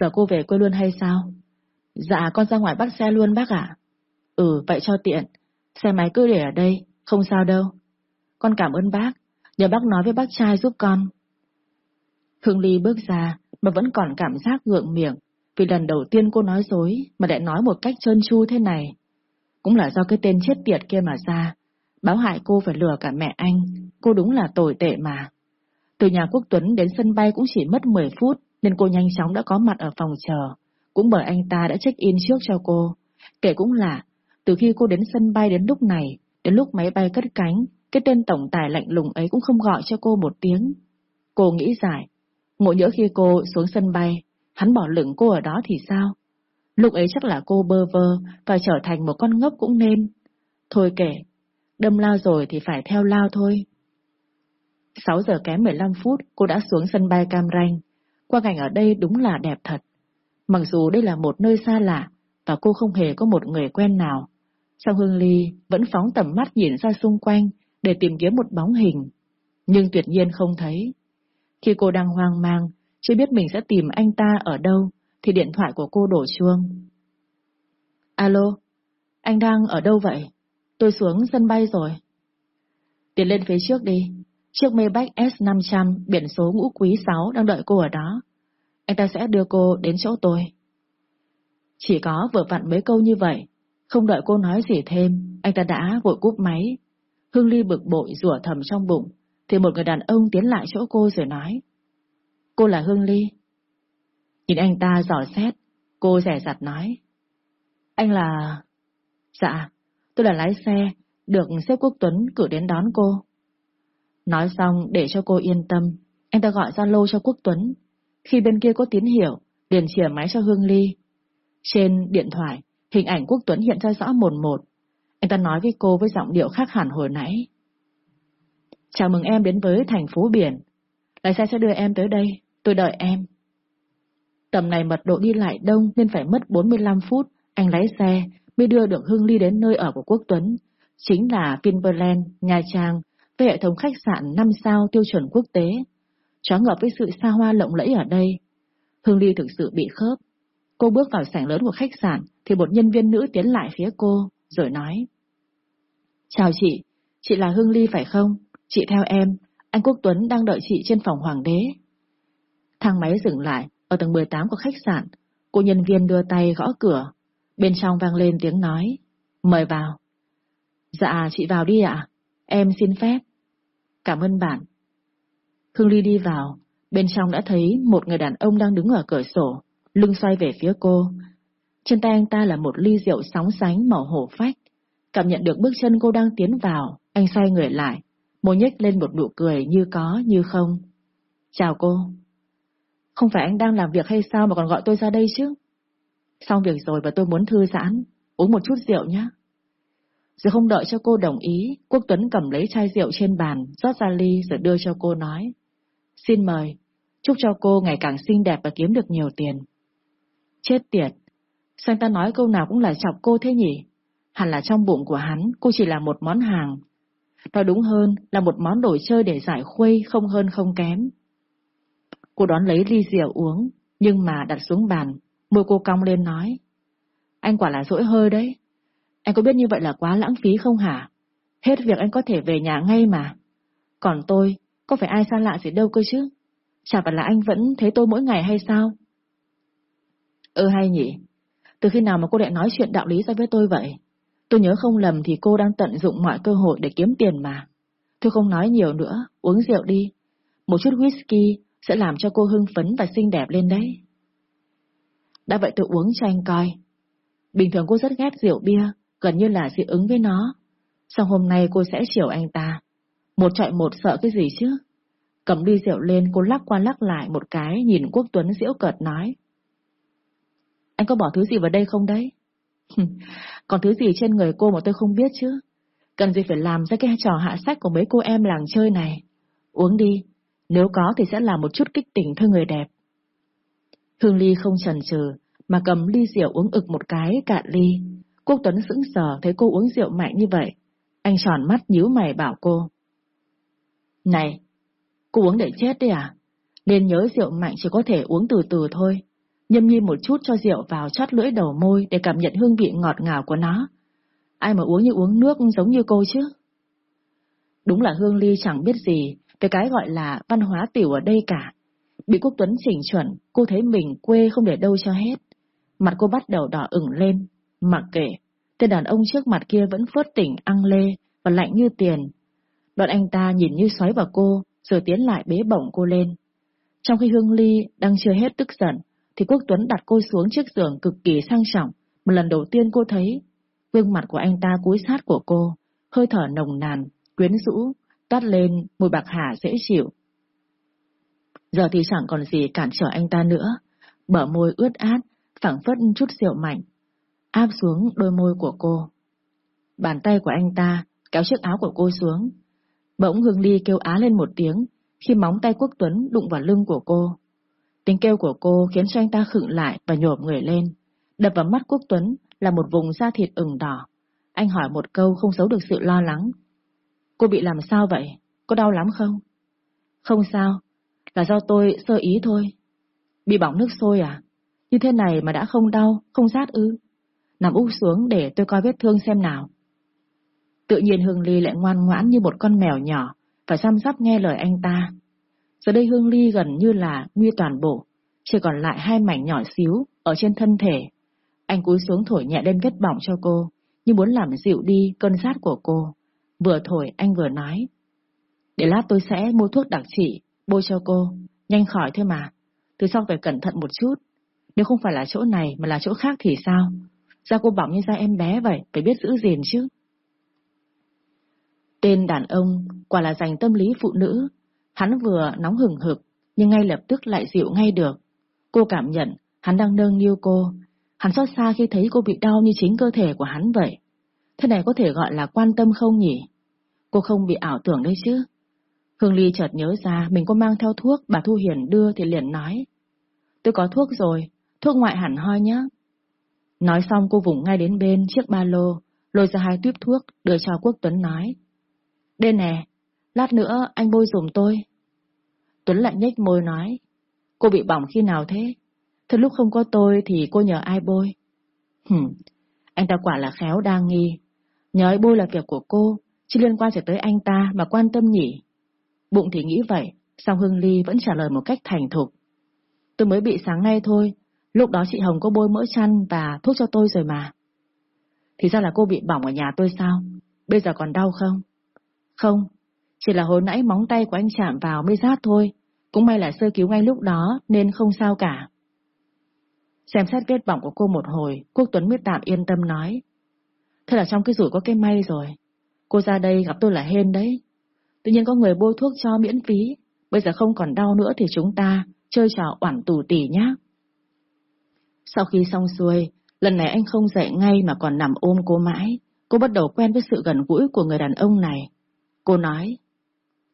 Giờ cô về quê luôn hay sao? Dạ, con ra ngoài bắt xe luôn bác ạ. Ừ, vậy cho tiện. Xe máy cứ để ở đây, không sao đâu. Con cảm ơn bác, nhờ bác nói với bác trai giúp con. Hương Ly bước ra, mà vẫn còn cảm giác gượng miệng, vì lần đầu tiên cô nói dối mà lại nói một cách trơn tru thế này. Cũng là do cái tên chết tiệt kia mà ra, báo hại cô phải lừa cả mẹ anh, cô đúng là tồi tệ mà. Từ nhà Quốc Tuấn đến sân bay cũng chỉ mất 10 phút, nên cô nhanh chóng đã có mặt ở phòng chờ, cũng bởi anh ta đã check-in trước cho cô. Kể cũng lạ từ khi cô đến sân bay đến lúc này, đến lúc máy bay cất cánh, cái tên tổng tài lạnh lùng ấy cũng không gọi cho cô một tiếng. Cô nghĩ giải, ngộ nhỡ khi cô xuống sân bay, hắn bỏ lửng cô ở đó thì sao? Lúc ấy chắc là cô bơ vơ và trở thành một con ngốc cũng nên. Thôi kể, đâm lao rồi thì phải theo lao thôi. 6 giờ kém 15 phút, cô đã xuống sân bay Cam Ranh. Quang cảnh ở đây đúng là đẹp thật. Mặc dù đây là một nơi xa lạ, và cô không hề có một người quen nào, song Hương Ly vẫn phóng tầm mắt nhìn ra xung quanh để tìm kiếm một bóng hình, nhưng tuyệt nhiên không thấy. Khi cô đang hoang mang, chưa biết mình sẽ tìm anh ta ở đâu, thì điện thoại của cô đổ chuông. Alo, anh đang ở đâu vậy? Tôi xuống sân bay rồi. Tiến lên phía trước đi, chiếc Maybach S500 biển số ngũ quý 6 đang đợi cô ở đó. Anh ta sẽ đưa cô đến chỗ tôi. Chỉ có vừa vặn mấy câu như vậy, không đợi cô nói gì thêm, anh ta đã vội cúp máy. Hương Ly bực bội rủa thầm trong bụng, thì một người đàn ông tiến lại chỗ cô rồi nói. Cô là Hương Ly. Nhìn anh ta dò xét, cô rẻ rặt nói. Anh là... Dạ, tôi là lái xe, được xếp Quốc Tuấn cử đến đón cô. Nói xong để cho cô yên tâm, anh ta gọi Zalo cho Quốc Tuấn. Khi bên kia có tín hiệu, liền chìa máy cho Hương Ly. Trên điện thoại, hình ảnh Quốc Tuấn hiện ra rõ mồn một. Anh ta nói với cô với giọng điệu khác hẳn hồi nãy. Chào mừng em đến với thành phố biển. Lái xe sẽ đưa em tới đây, tôi đợi em. Tầm này mật độ đi lại đông nên phải mất 45 phút, anh lái xe mới đưa được Hương Ly đến nơi ở của Quốc Tuấn, chính là Vinpearl, Nha Trang, với hệ thống khách sạn 5 sao tiêu chuẩn quốc tế. Chó ngợp với sự xa hoa lộng lẫy ở đây. Hương Ly thực sự bị khớp. Cô bước vào sảnh lớn của khách sạn thì một nhân viên nữ tiến lại phía cô, rồi nói. Chào chị, chị là Hương Ly phải không? Chị theo em, anh Quốc Tuấn đang đợi chị trên phòng hoàng đế. Thang máy dừng lại, ở tầng 18 của khách sạn, cô nhân viên đưa tay gõ cửa. Bên trong vang lên tiếng nói, mời vào. Dạ, chị vào đi ạ, em xin phép. Cảm ơn bạn. Hương Ly đi vào, bên trong đã thấy một người đàn ông đang đứng ở cửa sổ, lưng xoay về phía cô. Trên tay anh ta là một ly rượu sóng sánh màu hổ phách. Cảm nhận được bước chân cô đang tiến vào, anh xoay người lại, môi nhếch lên một nụ cười như có như không. Chào cô. Không phải anh đang làm việc hay sao mà còn gọi tôi ra đây chứ? Xong việc rồi và tôi muốn thư giãn, uống một chút rượu nhé. Rồi không đợi cho cô đồng ý, Quốc Tuấn cầm lấy chai rượu trên bàn, rót ra ly rồi đưa cho cô nói. Xin mời, chúc cho cô ngày càng xinh đẹp và kiếm được nhiều tiền. Chết tiệt, sao ta nói câu nào cũng là chọc cô thế nhỉ? Hẳn là trong bụng của hắn, cô chỉ là một món hàng. Nói đúng hơn là một món đồ chơi để giải khuây không hơn không kém. Cô đón lấy ly rượu uống, nhưng mà đặt xuống bàn, môi cô cong lên nói. Anh quả là dỗi hơi đấy. Anh có biết như vậy là quá lãng phí không hả? Hết việc anh có thể về nhà ngay mà. Còn tôi, có phải ai xa lạ gì đâu cơ chứ? Chả phải là anh vẫn thấy tôi mỗi ngày hay sao? Ừ hay nhỉ? Từ khi nào mà cô lại nói chuyện đạo lý ra với tôi vậy? Tôi nhớ không lầm thì cô đang tận dụng mọi cơ hội để kiếm tiền mà. Tôi không nói nhiều nữa, uống rượu đi. Một chút whisky, sẽ làm cho cô hưng phấn và xinh đẹp lên đấy. Đã vậy tôi uống cho anh coi. Bình thường cô rất ghét rượu bia, gần như là dị ứng với nó. Xong hôm nay cô sẽ chiều anh ta. Một trọi một sợ cái gì chứ? Cầm ly rượu lên cô lắc qua lắc lại một cái nhìn Quốc Tuấn diễu cợt nói. Anh có bỏ thứ gì vào đây không đấy? Còn thứ gì trên người cô mà tôi không biết chứ? Cần gì phải làm ra cái trò hạ sách của mấy cô em làng chơi này? Uống đi, nếu có thì sẽ là một chút kích tỉnh thôi người đẹp. Hương Ly không chần chừ mà cầm ly rượu uống ực một cái cạn ly. Quốc Tuấn sững sờ thấy cô uống rượu mạnh như vậy. Anh tròn mắt nhíu mày bảo cô. Này, cô uống để chết đi à? Nên nhớ rượu mạnh chỉ có thể uống từ từ thôi. Nhâm nhi một chút cho rượu vào chót lưỡi đầu môi để cảm nhận hương vị ngọt ngào của nó. Ai mà uống như uống nước giống như cô chứ? Đúng là Hương Ly chẳng biết gì về cái gọi là văn hóa tiểu ở đây cả. Bị Quốc Tuấn chỉnh chuẩn, cô thấy mình quê không để đâu cho hết. Mặt cô bắt đầu đỏ ửng lên. Mặc kệ, tên đàn ông trước mặt kia vẫn phớt tỉnh ăn lê và lạnh như tiền. Đoạn anh ta nhìn như xoáy vào cô, rồi tiến lại bế bổng cô lên. Trong khi Hương Ly đang chưa hết tức giận, thì Quốc Tuấn đặt cô xuống chiếc giường cực kỳ sang trọng. Một lần đầu tiên cô thấy, gương mặt của anh ta cúi sát của cô, hơi thở nồng nàn, quyến rũ, toát lên mùi bạc hà dễ chịu. Giờ thì chẳng còn gì cản trở anh ta nữa, bở môi ướt át, phẳng phất chút rượu mạnh, áp xuống đôi môi của cô. Bàn tay của anh ta kéo chiếc áo của cô xuống. Bỗng Hương Ly kêu á lên một tiếng khi móng tay Quốc Tuấn đụng vào lưng của cô. Tiếng kêu của cô khiến cho anh ta khựng lại và nhổm người lên. Đập vào mắt Quốc Tuấn là một vùng da thịt ửng đỏ. Anh hỏi một câu không giấu được sự lo lắng. Cô bị làm sao vậy? Có đau lắm không? Không sao, là do tôi sơ ý thôi. Bị bỏng nước sôi à? Như thế này mà đã không đau, không rát ư? Nằm úp xuống để tôi coi vết thương xem nào. Tự nhiên Hương Ly lại ngoan ngoãn như một con mèo nhỏ, và chăm sóc nghe lời anh ta. Giờ đây Hương Ly gần như là nguy toàn bộ, chỉ còn lại hai mảnh nhỏ xíu ở trên thân thể. Anh cúi xuống thổi nhẹ lên vết bỏng cho cô, như muốn làm dịu đi cơn sát của cô. Vừa thổi anh vừa nói. Để lát tôi sẽ mua thuốc đặc trị, bôi cho cô, nhanh khỏi thôi mà. Từ sau phải cẩn thận một chút. Nếu không phải là chỗ này mà là chỗ khác thì sao? Da cô bỏng như da em bé vậy, phải biết giữ gìn chứ. Tên đàn ông quả là dành tâm lý phụ nữ. Hắn vừa nóng hừng hực, nhưng ngay lập tức lại dịu ngay được. Cô cảm nhận hắn đang nâng niu cô. Hắn xót xa khi thấy cô bị đau như chính cơ thể của hắn vậy. Thế này có thể gọi là quan tâm không nhỉ? Cô không bị ảo tưởng đấy chứ? Hương Ly chợt nhớ ra mình có mang theo thuốc bà Thu Hiền đưa thì liền nói. Tôi có thuốc rồi, thuốc ngoại hẳn hoi nhá. Nói xong cô vùng ngay đến bên chiếc ba lô, lôi ra hai tuyếp thuốc, đưa cho Quốc Tuấn nói. Đây nè, lát nữa anh bôi dùm tôi. Tuấn lại nhếch môi nói. Cô bị bỏng khi nào thế? Thật lúc không có tôi thì cô nhờ ai bôi? Hừm, anh ta quả là khéo đa nghi. Nhờ ai bôi là việc của cô, chứ liên quan sẽ tới anh ta mà quan tâm nhỉ? Bụng thì nghĩ vậy, song Hương Ly vẫn trả lời một cách thành thục. Tôi mới bị sáng nay thôi, lúc đó chị Hồng có bôi mỡ chăn và thuốc cho tôi rồi mà. Thì ra là cô bị bỏng ở nhà tôi sao? Bây giờ còn đau không? Không, chỉ là hồi nãy móng tay của anh chạm vào mới rát thôi, cũng may là sơ cứu ngay lúc đó nên không sao cả. Xem xét vết bỏng của cô một hồi, Quốc Tuấn mới tạm yên tâm nói. Thế là trong cái rủi có cái may rồi. Cô ra đây gặp tôi là hên đấy. Tự nhiên có người bôi thuốc cho miễn phí, bây giờ không còn đau nữa thì chúng ta chơi trò oản tù tỉ nhá. Sau khi xong xuôi, lần này anh không dậy ngay mà còn nằm ôm cô mãi. Cô bắt đầu quen với sự gần gũi của người đàn ông này. Cô nói,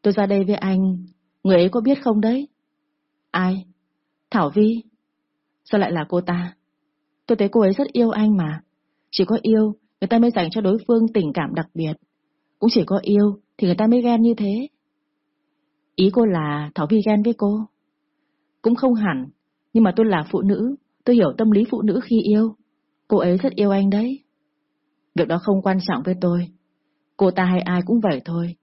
tôi ra đây với anh, người ấy có biết không đấy? Ai? Thảo Vi. Sao lại là cô ta? Tôi thấy cô ấy rất yêu anh mà. Chỉ có yêu, người ta mới dành cho đối phương tình cảm đặc biệt. Cũng chỉ có yêu thì người ta mới ghen như thế. Ý cô là Thảo Vi ghen với cô? Cũng không hẳn, nhưng mà tôi là phụ nữ, tôi hiểu tâm lý phụ nữ khi yêu. Cô ấy rất yêu anh đấy. Việc đó không quan trọng với tôi. Cô ta hay ai cũng vậy thôi.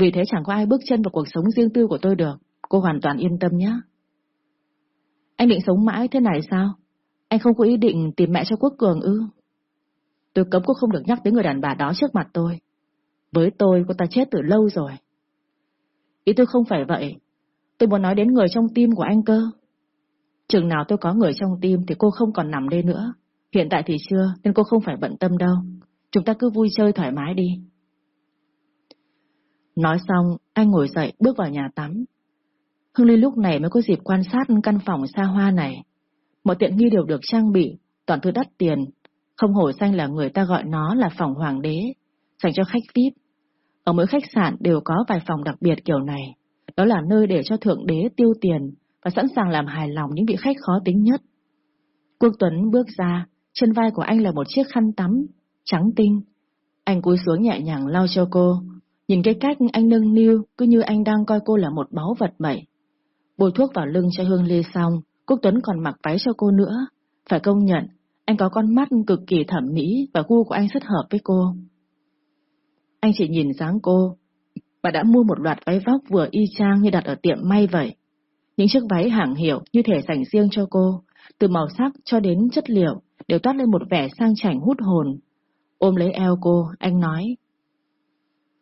Vì thế chẳng có ai bước chân vào cuộc sống riêng tư của tôi được. Cô hoàn toàn yên tâm nhé. Anh định sống mãi thế này sao? Anh không có ý định tìm mẹ cho Quốc Cường ư? Tôi cấm cô không được nhắc tới người đàn bà đó trước mặt tôi. Với tôi, cô ta chết từ lâu rồi. Ý tôi không phải vậy. Tôi muốn nói đến người trong tim của anh cơ. Chừng nào tôi có người trong tim thì cô không còn nằm đây nữa. Hiện tại thì chưa, nên cô không phải bận tâm đâu. Chúng ta cứ vui chơi thoải mái đi. Nói xong, anh ngồi dậy bước vào nhà tắm. Hương Ly lúc này mới có dịp quan sát căn phòng xa hoa này. Mọi tiện nghi đều được trang bị, toàn thứ đắt tiền. Không hổ danh là người ta gọi nó là phòng hoàng đế, dành cho khách VIP. Ở mỗi khách sạn đều có vài phòng đặc biệt kiểu này. Đó là nơi để cho thượng đế tiêu tiền và sẵn sàng làm hài lòng những vị khách khó tính nhất. Quốc Tuấn bước ra, trên vai của anh là một chiếc khăn tắm, trắng tinh. Anh cúi xuống nhẹ nhàng lau cho cô, nhìn cái cách anh nâng niu cứ như anh đang coi cô là một báu vật vậy. Bôi thuốc vào lưng cho Hương Lê xong, Quốc Tuấn còn mặc váy cho cô nữa. Phải công nhận, anh có con mắt cực kỳ thẩm mỹ và gu của anh rất hợp với cô. Anh chỉ nhìn dáng cô, và đã mua một loạt váy vóc vừa y chang như đặt ở tiệm may vậy. Những chiếc váy hàng hiệu như thể dành riêng cho cô, từ màu sắc cho đến chất liệu, đều toát lên một vẻ sang chảnh hút hồn. Ôm lấy eo cô, anh nói.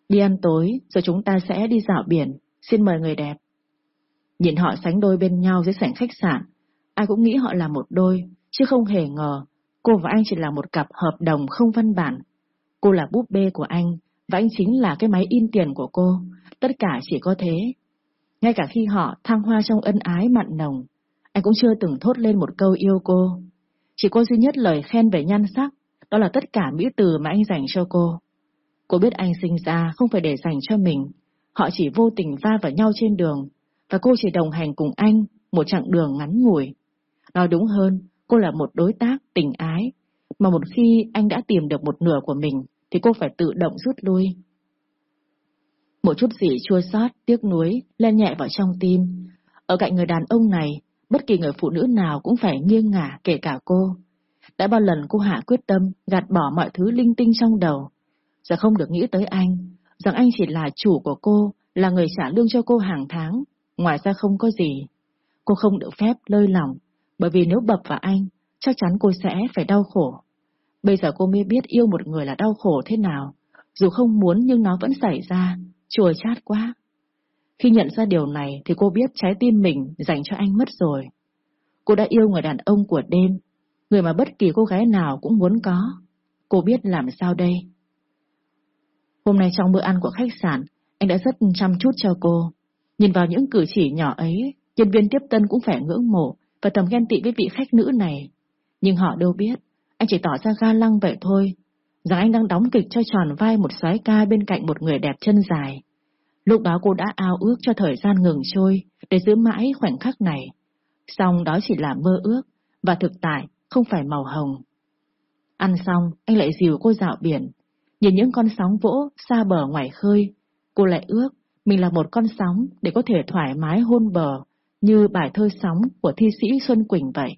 Đi ăn tối, rồi chúng ta sẽ đi dạo biển, xin mời người đẹp. Nhìn họ sánh đôi bên nhau dưới sảnh khách sạn, ai cũng nghĩ họ là một đôi, chứ không hề ngờ cô và anh chỉ là một cặp hợp đồng không văn bản. Cô là búp bê của anh, và anh chính là cái máy in tiền của cô, tất cả chỉ có thế. Ngay cả khi họ thăng hoa trong ân ái mặn nồng, anh cũng chưa từng thốt lên một câu yêu cô. Chỉ có duy nhất lời khen về nhan sắc, đó là tất cả mỹ từ mà anh dành cho cô. Cô biết anh sinh ra không phải để dành cho mình, họ chỉ vô tình va vào nhau trên đường, và cô chỉ đồng hành cùng anh một chặng đường ngắn ngủi. Nói đúng hơn, cô là một đối tác tình ái, mà một khi anh đã tìm được một nửa của mình, thì cô phải tự động rút lui. Một chút gì chua xót, tiếc nuối, len nhẹ vào trong tim. Ở cạnh người đàn ông này, bất kỳ người phụ nữ nào cũng phải nghiêng ngả kể cả cô. Đã bao lần cô hạ quyết tâm gạt bỏ mọi thứ linh tinh trong đầu. Giờ không được nghĩ tới anh, rằng anh chỉ là chủ của cô, là người trả lương cho cô hàng tháng, ngoài ra không có gì. Cô không được phép lơi lỏng, bởi vì nếu bập vào anh, chắc chắn cô sẽ phải đau khổ. Bây giờ cô mới biết yêu một người là đau khổ thế nào. Dù không muốn nhưng nó vẫn xảy ra, chua chát quá. Khi nhận ra điều này thì cô biết trái tim mình dành cho anh mất rồi. Cô đã yêu người đàn ông của đêm, người mà bất kỳ cô gái nào cũng muốn có. Cô biết làm sao đây? Hôm nay trong bữa ăn của khách sạn, anh đã rất chăm chút cho cô. Nhìn vào những cử chỉ nhỏ ấy, nhân viên tiếp tân cũng phải ngưỡng mộ và thầm ghen tị với vị khách nữ này. Nhưng họ đâu biết, anh chỉ tỏ ra ga lăng vậy thôi, rằng anh đang đóng kịch cho tròn vai một soái ca bên cạnh một người đẹp chân dài. Lúc đó cô đã ao ước cho thời gian ngừng trôi để giữ mãi khoảnh khắc này. Xong đó chỉ là mơ ước, và thực tại không phải màu hồng. Ăn xong, anh lại dìu cô dạo biển. Nhìn những con sóng vỗ xa bờ ngoài khơi, cô lại ước mình là một con sóng để có thể thoải mái hôn bờ như bài thơ sóng của thi sĩ Xuân Quỳnh vậy.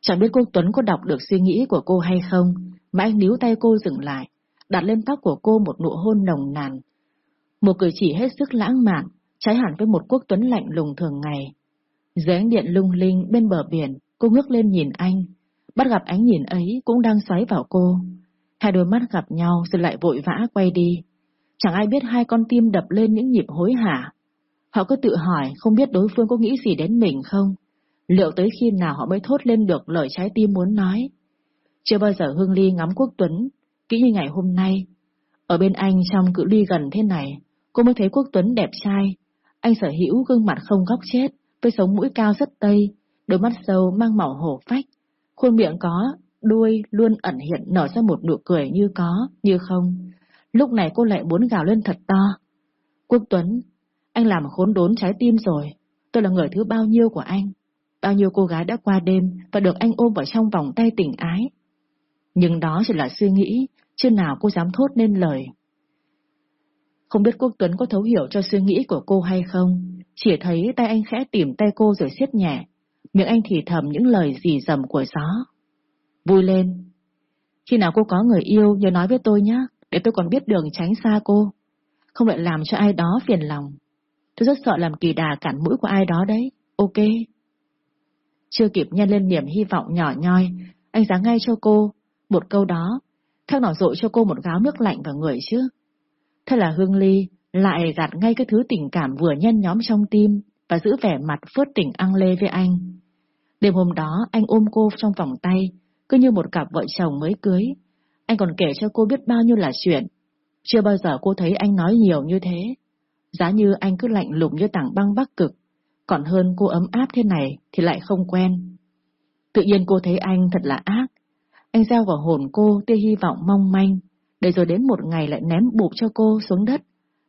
Chẳng biết cô Tuấn có đọc được suy nghĩ của cô hay không, mà anh níu tay cô dừng lại, đặt lên tóc của cô một nụ hôn nồng nàn. Một cử chỉ hết sức lãng mạn, trái hẳn với một quốc Tuấn lạnh lùng thường ngày. Dưới ánh điện lung linh bên bờ biển, cô ngước lên nhìn anh, bắt gặp ánh nhìn ấy cũng đang xoáy vào cô. Hai đôi mắt gặp nhau rồi lại vội vã quay đi. Chẳng ai biết hai con tim đập lên những nhịp hối hả. Họ cứ tự hỏi không biết đối phương có nghĩ gì đến mình không, Liệu tới khi nào họ mới thốt lên được lời trái tim muốn nói? Chưa bao giờ Hương Ly ngắm Quốc Tuấn, kỹ như ngày hôm nay. Ở bên anh trong cự ly gần thế này, cô mới thấy Quốc Tuấn đẹp trai. Anh sở hữu gương mặt không góc chết, với sống mũi cao rất tây, đôi mắt sâu mang màu hổ phách. Khuôn miệng có, đuôi luôn ẩn hiện nở ra một nụ cười như có, như không. Lúc này cô lại muốn gào lên thật to. Quốc Tuấn, anh làm khốn đốn trái tim rồi. Tôi là người thứ bao nhiêu của anh. Bao nhiêu cô gái đã qua đêm và được anh ôm vào trong vòng tay tình ái. Nhưng đó chỉ là suy nghĩ, chưa nào cô dám thốt nên lời. Không biết Quốc Tuấn có thấu hiểu cho suy nghĩ của cô hay không, chỉ thấy tay anh khẽ tìm tay cô rồi siết nhẹ, miệng anh thì thầm những lời dì dầm của gió. Vui lên. Khi nào cô có người yêu nhớ nói với tôi nhé, để tôi còn biết đường tránh xa cô. Không lại làm cho ai đó phiền lòng. Tôi rất sợ làm kỳ đà cản mũi của ai đó đấy. Ok. Chưa kịp nhân lên niềm hy vọng nhỏ nhoi, anh dáng ngay cho cô, một câu đó, khác nào dội cho cô một gáo nước lạnh vào người chứ. Thế là Hương Ly lại gạt ngay cái thứ tình cảm vừa nhen nhóm trong tim và giữ vẻ mặt phớt tỉnh ăn lê với anh. Đêm hôm đó, anh ôm cô trong vòng tay, cứ như một cặp vợ chồng mới cưới. Anh còn kể cho cô biết bao nhiêu là chuyện. Chưa bao giờ cô thấy anh nói nhiều như thế. Giá như anh cứ lạnh lùng như tảng băng bắc cực, còn hơn cô ấm áp thế này thì lại không quen. Tự nhiên cô thấy anh thật là ác. Anh gieo vào hồn cô tia hy vọng mong manh, để rồi đến một ngày lại ném bụp cho cô xuống đất,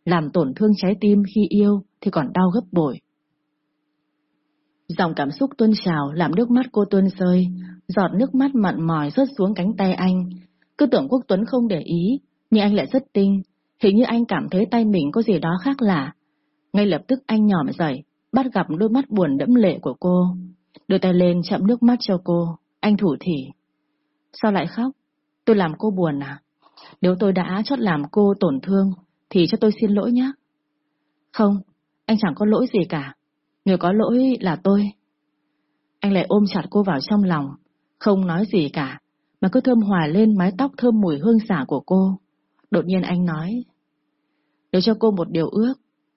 làm tổn thương trái tim khi yêu thì còn đau gấp bội. Dòng cảm xúc tuôn trào làm nước mắt cô tuôn rơi, giọt nước mắt mặn mòi rớt xuống cánh tay anh. Cứ tưởng Quốc Tuấn không để ý, nhưng anh lại rất tinh, hình như anh cảm thấy tay mình có gì đó khác lạ. Ngay lập tức anh nhòm dậy, bắt gặp đôi mắt buồn đẫm lệ của cô. Đưa tay lên chậm nước mắt cho cô, anh thủ thỉ. Sao lại khóc? Tôi làm cô buồn à? Nếu tôi đã chót làm cô tổn thương, thì cho tôi xin lỗi nhé. Không, anh chẳng có lỗi gì cả. Người có lỗi là tôi. Anh lại ôm chặt cô vào trong lòng, không nói gì cả, mà cứ thơm hòa lên mái tóc thơm mùi hương xả của cô. Đột nhiên anh nói, nếu cho cô một điều ước,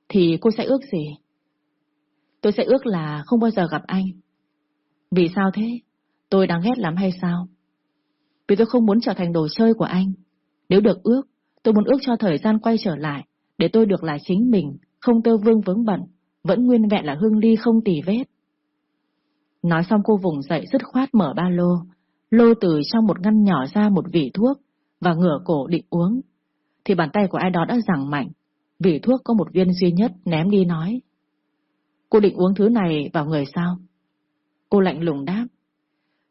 thì cô sẽ ước gì? Tôi sẽ ước là không bao giờ gặp anh. Vì sao thế? Tôi đáng ghét lắm hay sao? Vì tôi không muốn trở thành đồ chơi của anh. Nếu được ước, tôi muốn ước cho thời gian quay trở lại, để tôi được là chính mình, không tơ vương vướng bận, vẫn nguyên vẹn là hương ly không tì vết. Nói xong cô vùng dậy dứt khoát mở ba lô, lô từ trong một ngăn nhỏ ra một vỉ thuốc và ngửa cổ định uống. Thì bàn tay của ai đó đã giằng mạnh, vỉ thuốc có một viên duy nhất ném đi nói. Cô định uống thứ này vào người sao? Cô lạnh lùng đáp.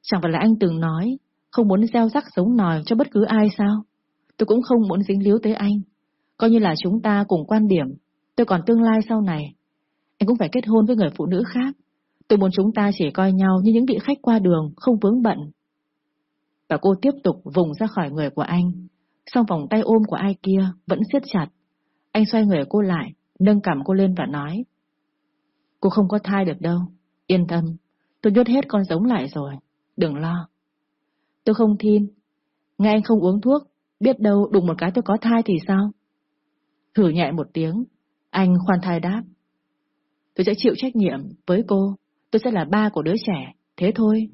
Chẳng phải là anh từng nói, không muốn gieo rắc sống nòi cho bất cứ ai sao? Tôi cũng không muốn dính líu tới anh. Coi như là chúng ta cùng quan điểm, tôi còn tương lai sau này. Anh cũng phải kết hôn với người phụ nữ khác. Tôi muốn chúng ta chỉ coi nhau như những vị khách qua đường, không vướng bận. Và cô tiếp tục vùng ra khỏi người của anh. Song vòng tay ôm của ai kia vẫn siết chặt. Anh xoay người cô lại, nâng cằm cô lên và nói. Cô không có thai được đâu. Yên tâm, tôi nhốt hết con giống lại rồi. Đừng lo. Tôi không tin. Nghe anh không uống thuốc, biết đâu đụng một cái tôi có thai thì sao? Thử nhẹ một tiếng, anh khoan thai đáp. Tôi sẽ chịu trách nhiệm với cô, tôi sẽ là ba của đứa trẻ, thế thôi.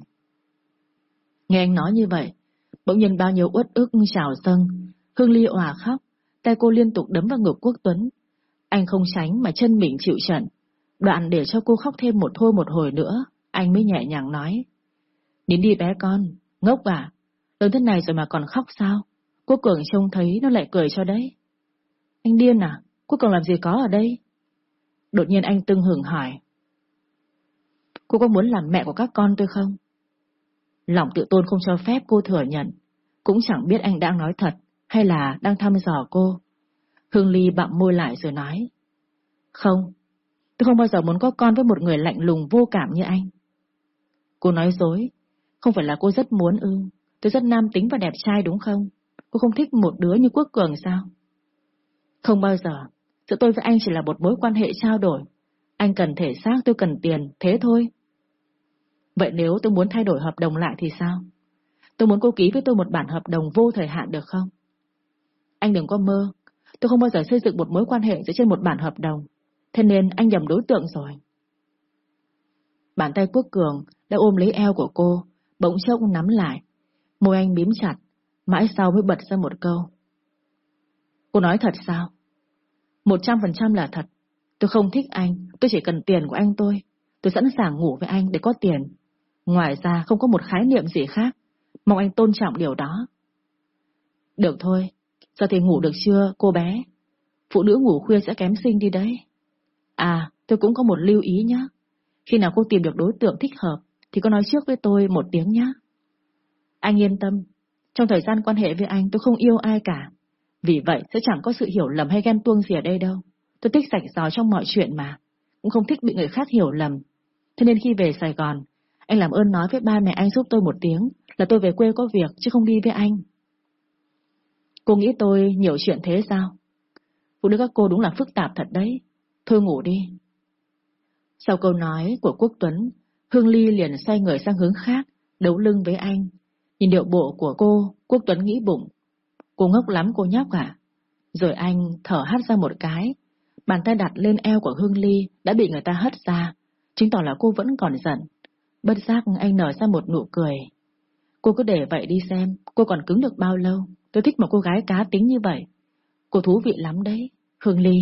Nghe anh nói như vậy, bỗng nhiên bao nhiêu uất ức trào dâng, Hương Ly òa khóc, tay cô liên tục đấm vào ngực Quốc Tuấn. Anh không tránh mà chân mình chịu trận, đoạn để cho cô khóc thêm một thôi một hồi nữa, anh mới nhẹ nhàng nói. Nín đi bé con, ngốc à, lớn thế này rồi mà còn khóc sao? Quốc Cường trông thấy nó lại cười cho đấy. Anh điên à? Quốc Cường làm gì có ở đây? Đột nhiên anh tưng hưởng hỏi. Cô có muốn làm mẹ của các con tôi không? Lòng tự tôn không cho phép cô thừa nhận. Cũng chẳng biết anh đang nói thật hay là đang thăm dò cô. Hương Ly bặm môi lại rồi nói. Không, tôi không bao giờ muốn có con với một người lạnh lùng vô cảm như anh. Cô nói dối, không phải là cô rất muốn ư, tôi rất nam tính và đẹp trai đúng không? Cô không thích một đứa như Quốc Cường sao? Không bao giờ, giữa tôi với anh chỉ là một mối quan hệ trao đổi. Anh cần thể xác, tôi cần tiền, thế thôi. Vậy nếu tôi muốn thay đổi hợp đồng lại thì sao? Tôi muốn cô ký với tôi một bản hợp đồng vô thời hạn được không? Anh đừng có mơ, tôi không bao giờ xây dựng một mối quan hệ dựa trên một bản hợp đồng. Thế nên anh nhầm đối tượng rồi. Bàn tay Quốc Cường đã ôm lấy eo của cô, bỗng chốc nắm lại. Môi anh bím chặt, mãi sau mới bật ra một câu. Cô nói thật sao? Một trăm phần trăm là thật. Tôi không thích anh, tôi chỉ cần tiền của anh tôi. Tôi sẵn sàng ngủ với anh để có tiền. Ngoài ra không có một khái niệm gì khác. Mong anh tôn trọng điều đó. Được thôi, giờ thì ngủ được chưa, cô bé? Phụ nữ ngủ khuya sẽ kém sinh đi đấy. À, tôi cũng có một lưu ý nhé. Khi nào cô tìm được đối tượng thích hợp, thì cô nói trước với tôi một tiếng nhé. Anh yên tâm, trong thời gian quan hệ với anh tôi không yêu ai cả. Vì vậy sẽ chẳng có sự hiểu lầm hay ghen tuông gì ở đây đâu. Tôi thích sạch gió trong mọi chuyện mà. Cũng không thích bị người khác hiểu lầm. Thế nên khi về Sài Gòn, anh làm ơn nói với ba mẹ anh giúp tôi một tiếng là tôi về quê có việc chứ không đi với anh. Cô nghĩ tôi nhiều chuyện thế sao? Phụ nữ các cô đúng là phức tạp thật đấy. Thôi ngủ đi. Sau câu nói của Quốc Tuấn, Hương Ly liền xoay người sang hướng khác, đấu lưng với anh. Nhìn điệu bộ của cô, Quốc Tuấn nghĩ bụng. Cô ngốc lắm cô nhóc à? Rồi anh thở hắt ra một cái, Bàn tay đặt lên eo của Hương Ly đã bị người ta hất ra, chứng tỏ là cô vẫn còn giận. Bất giác anh nở ra một nụ cười. Cô cứ để vậy đi xem, cô còn cứng được bao lâu. Tôi thích một cô gái cá tính như vậy. Cô thú vị lắm đấy, Hương Ly.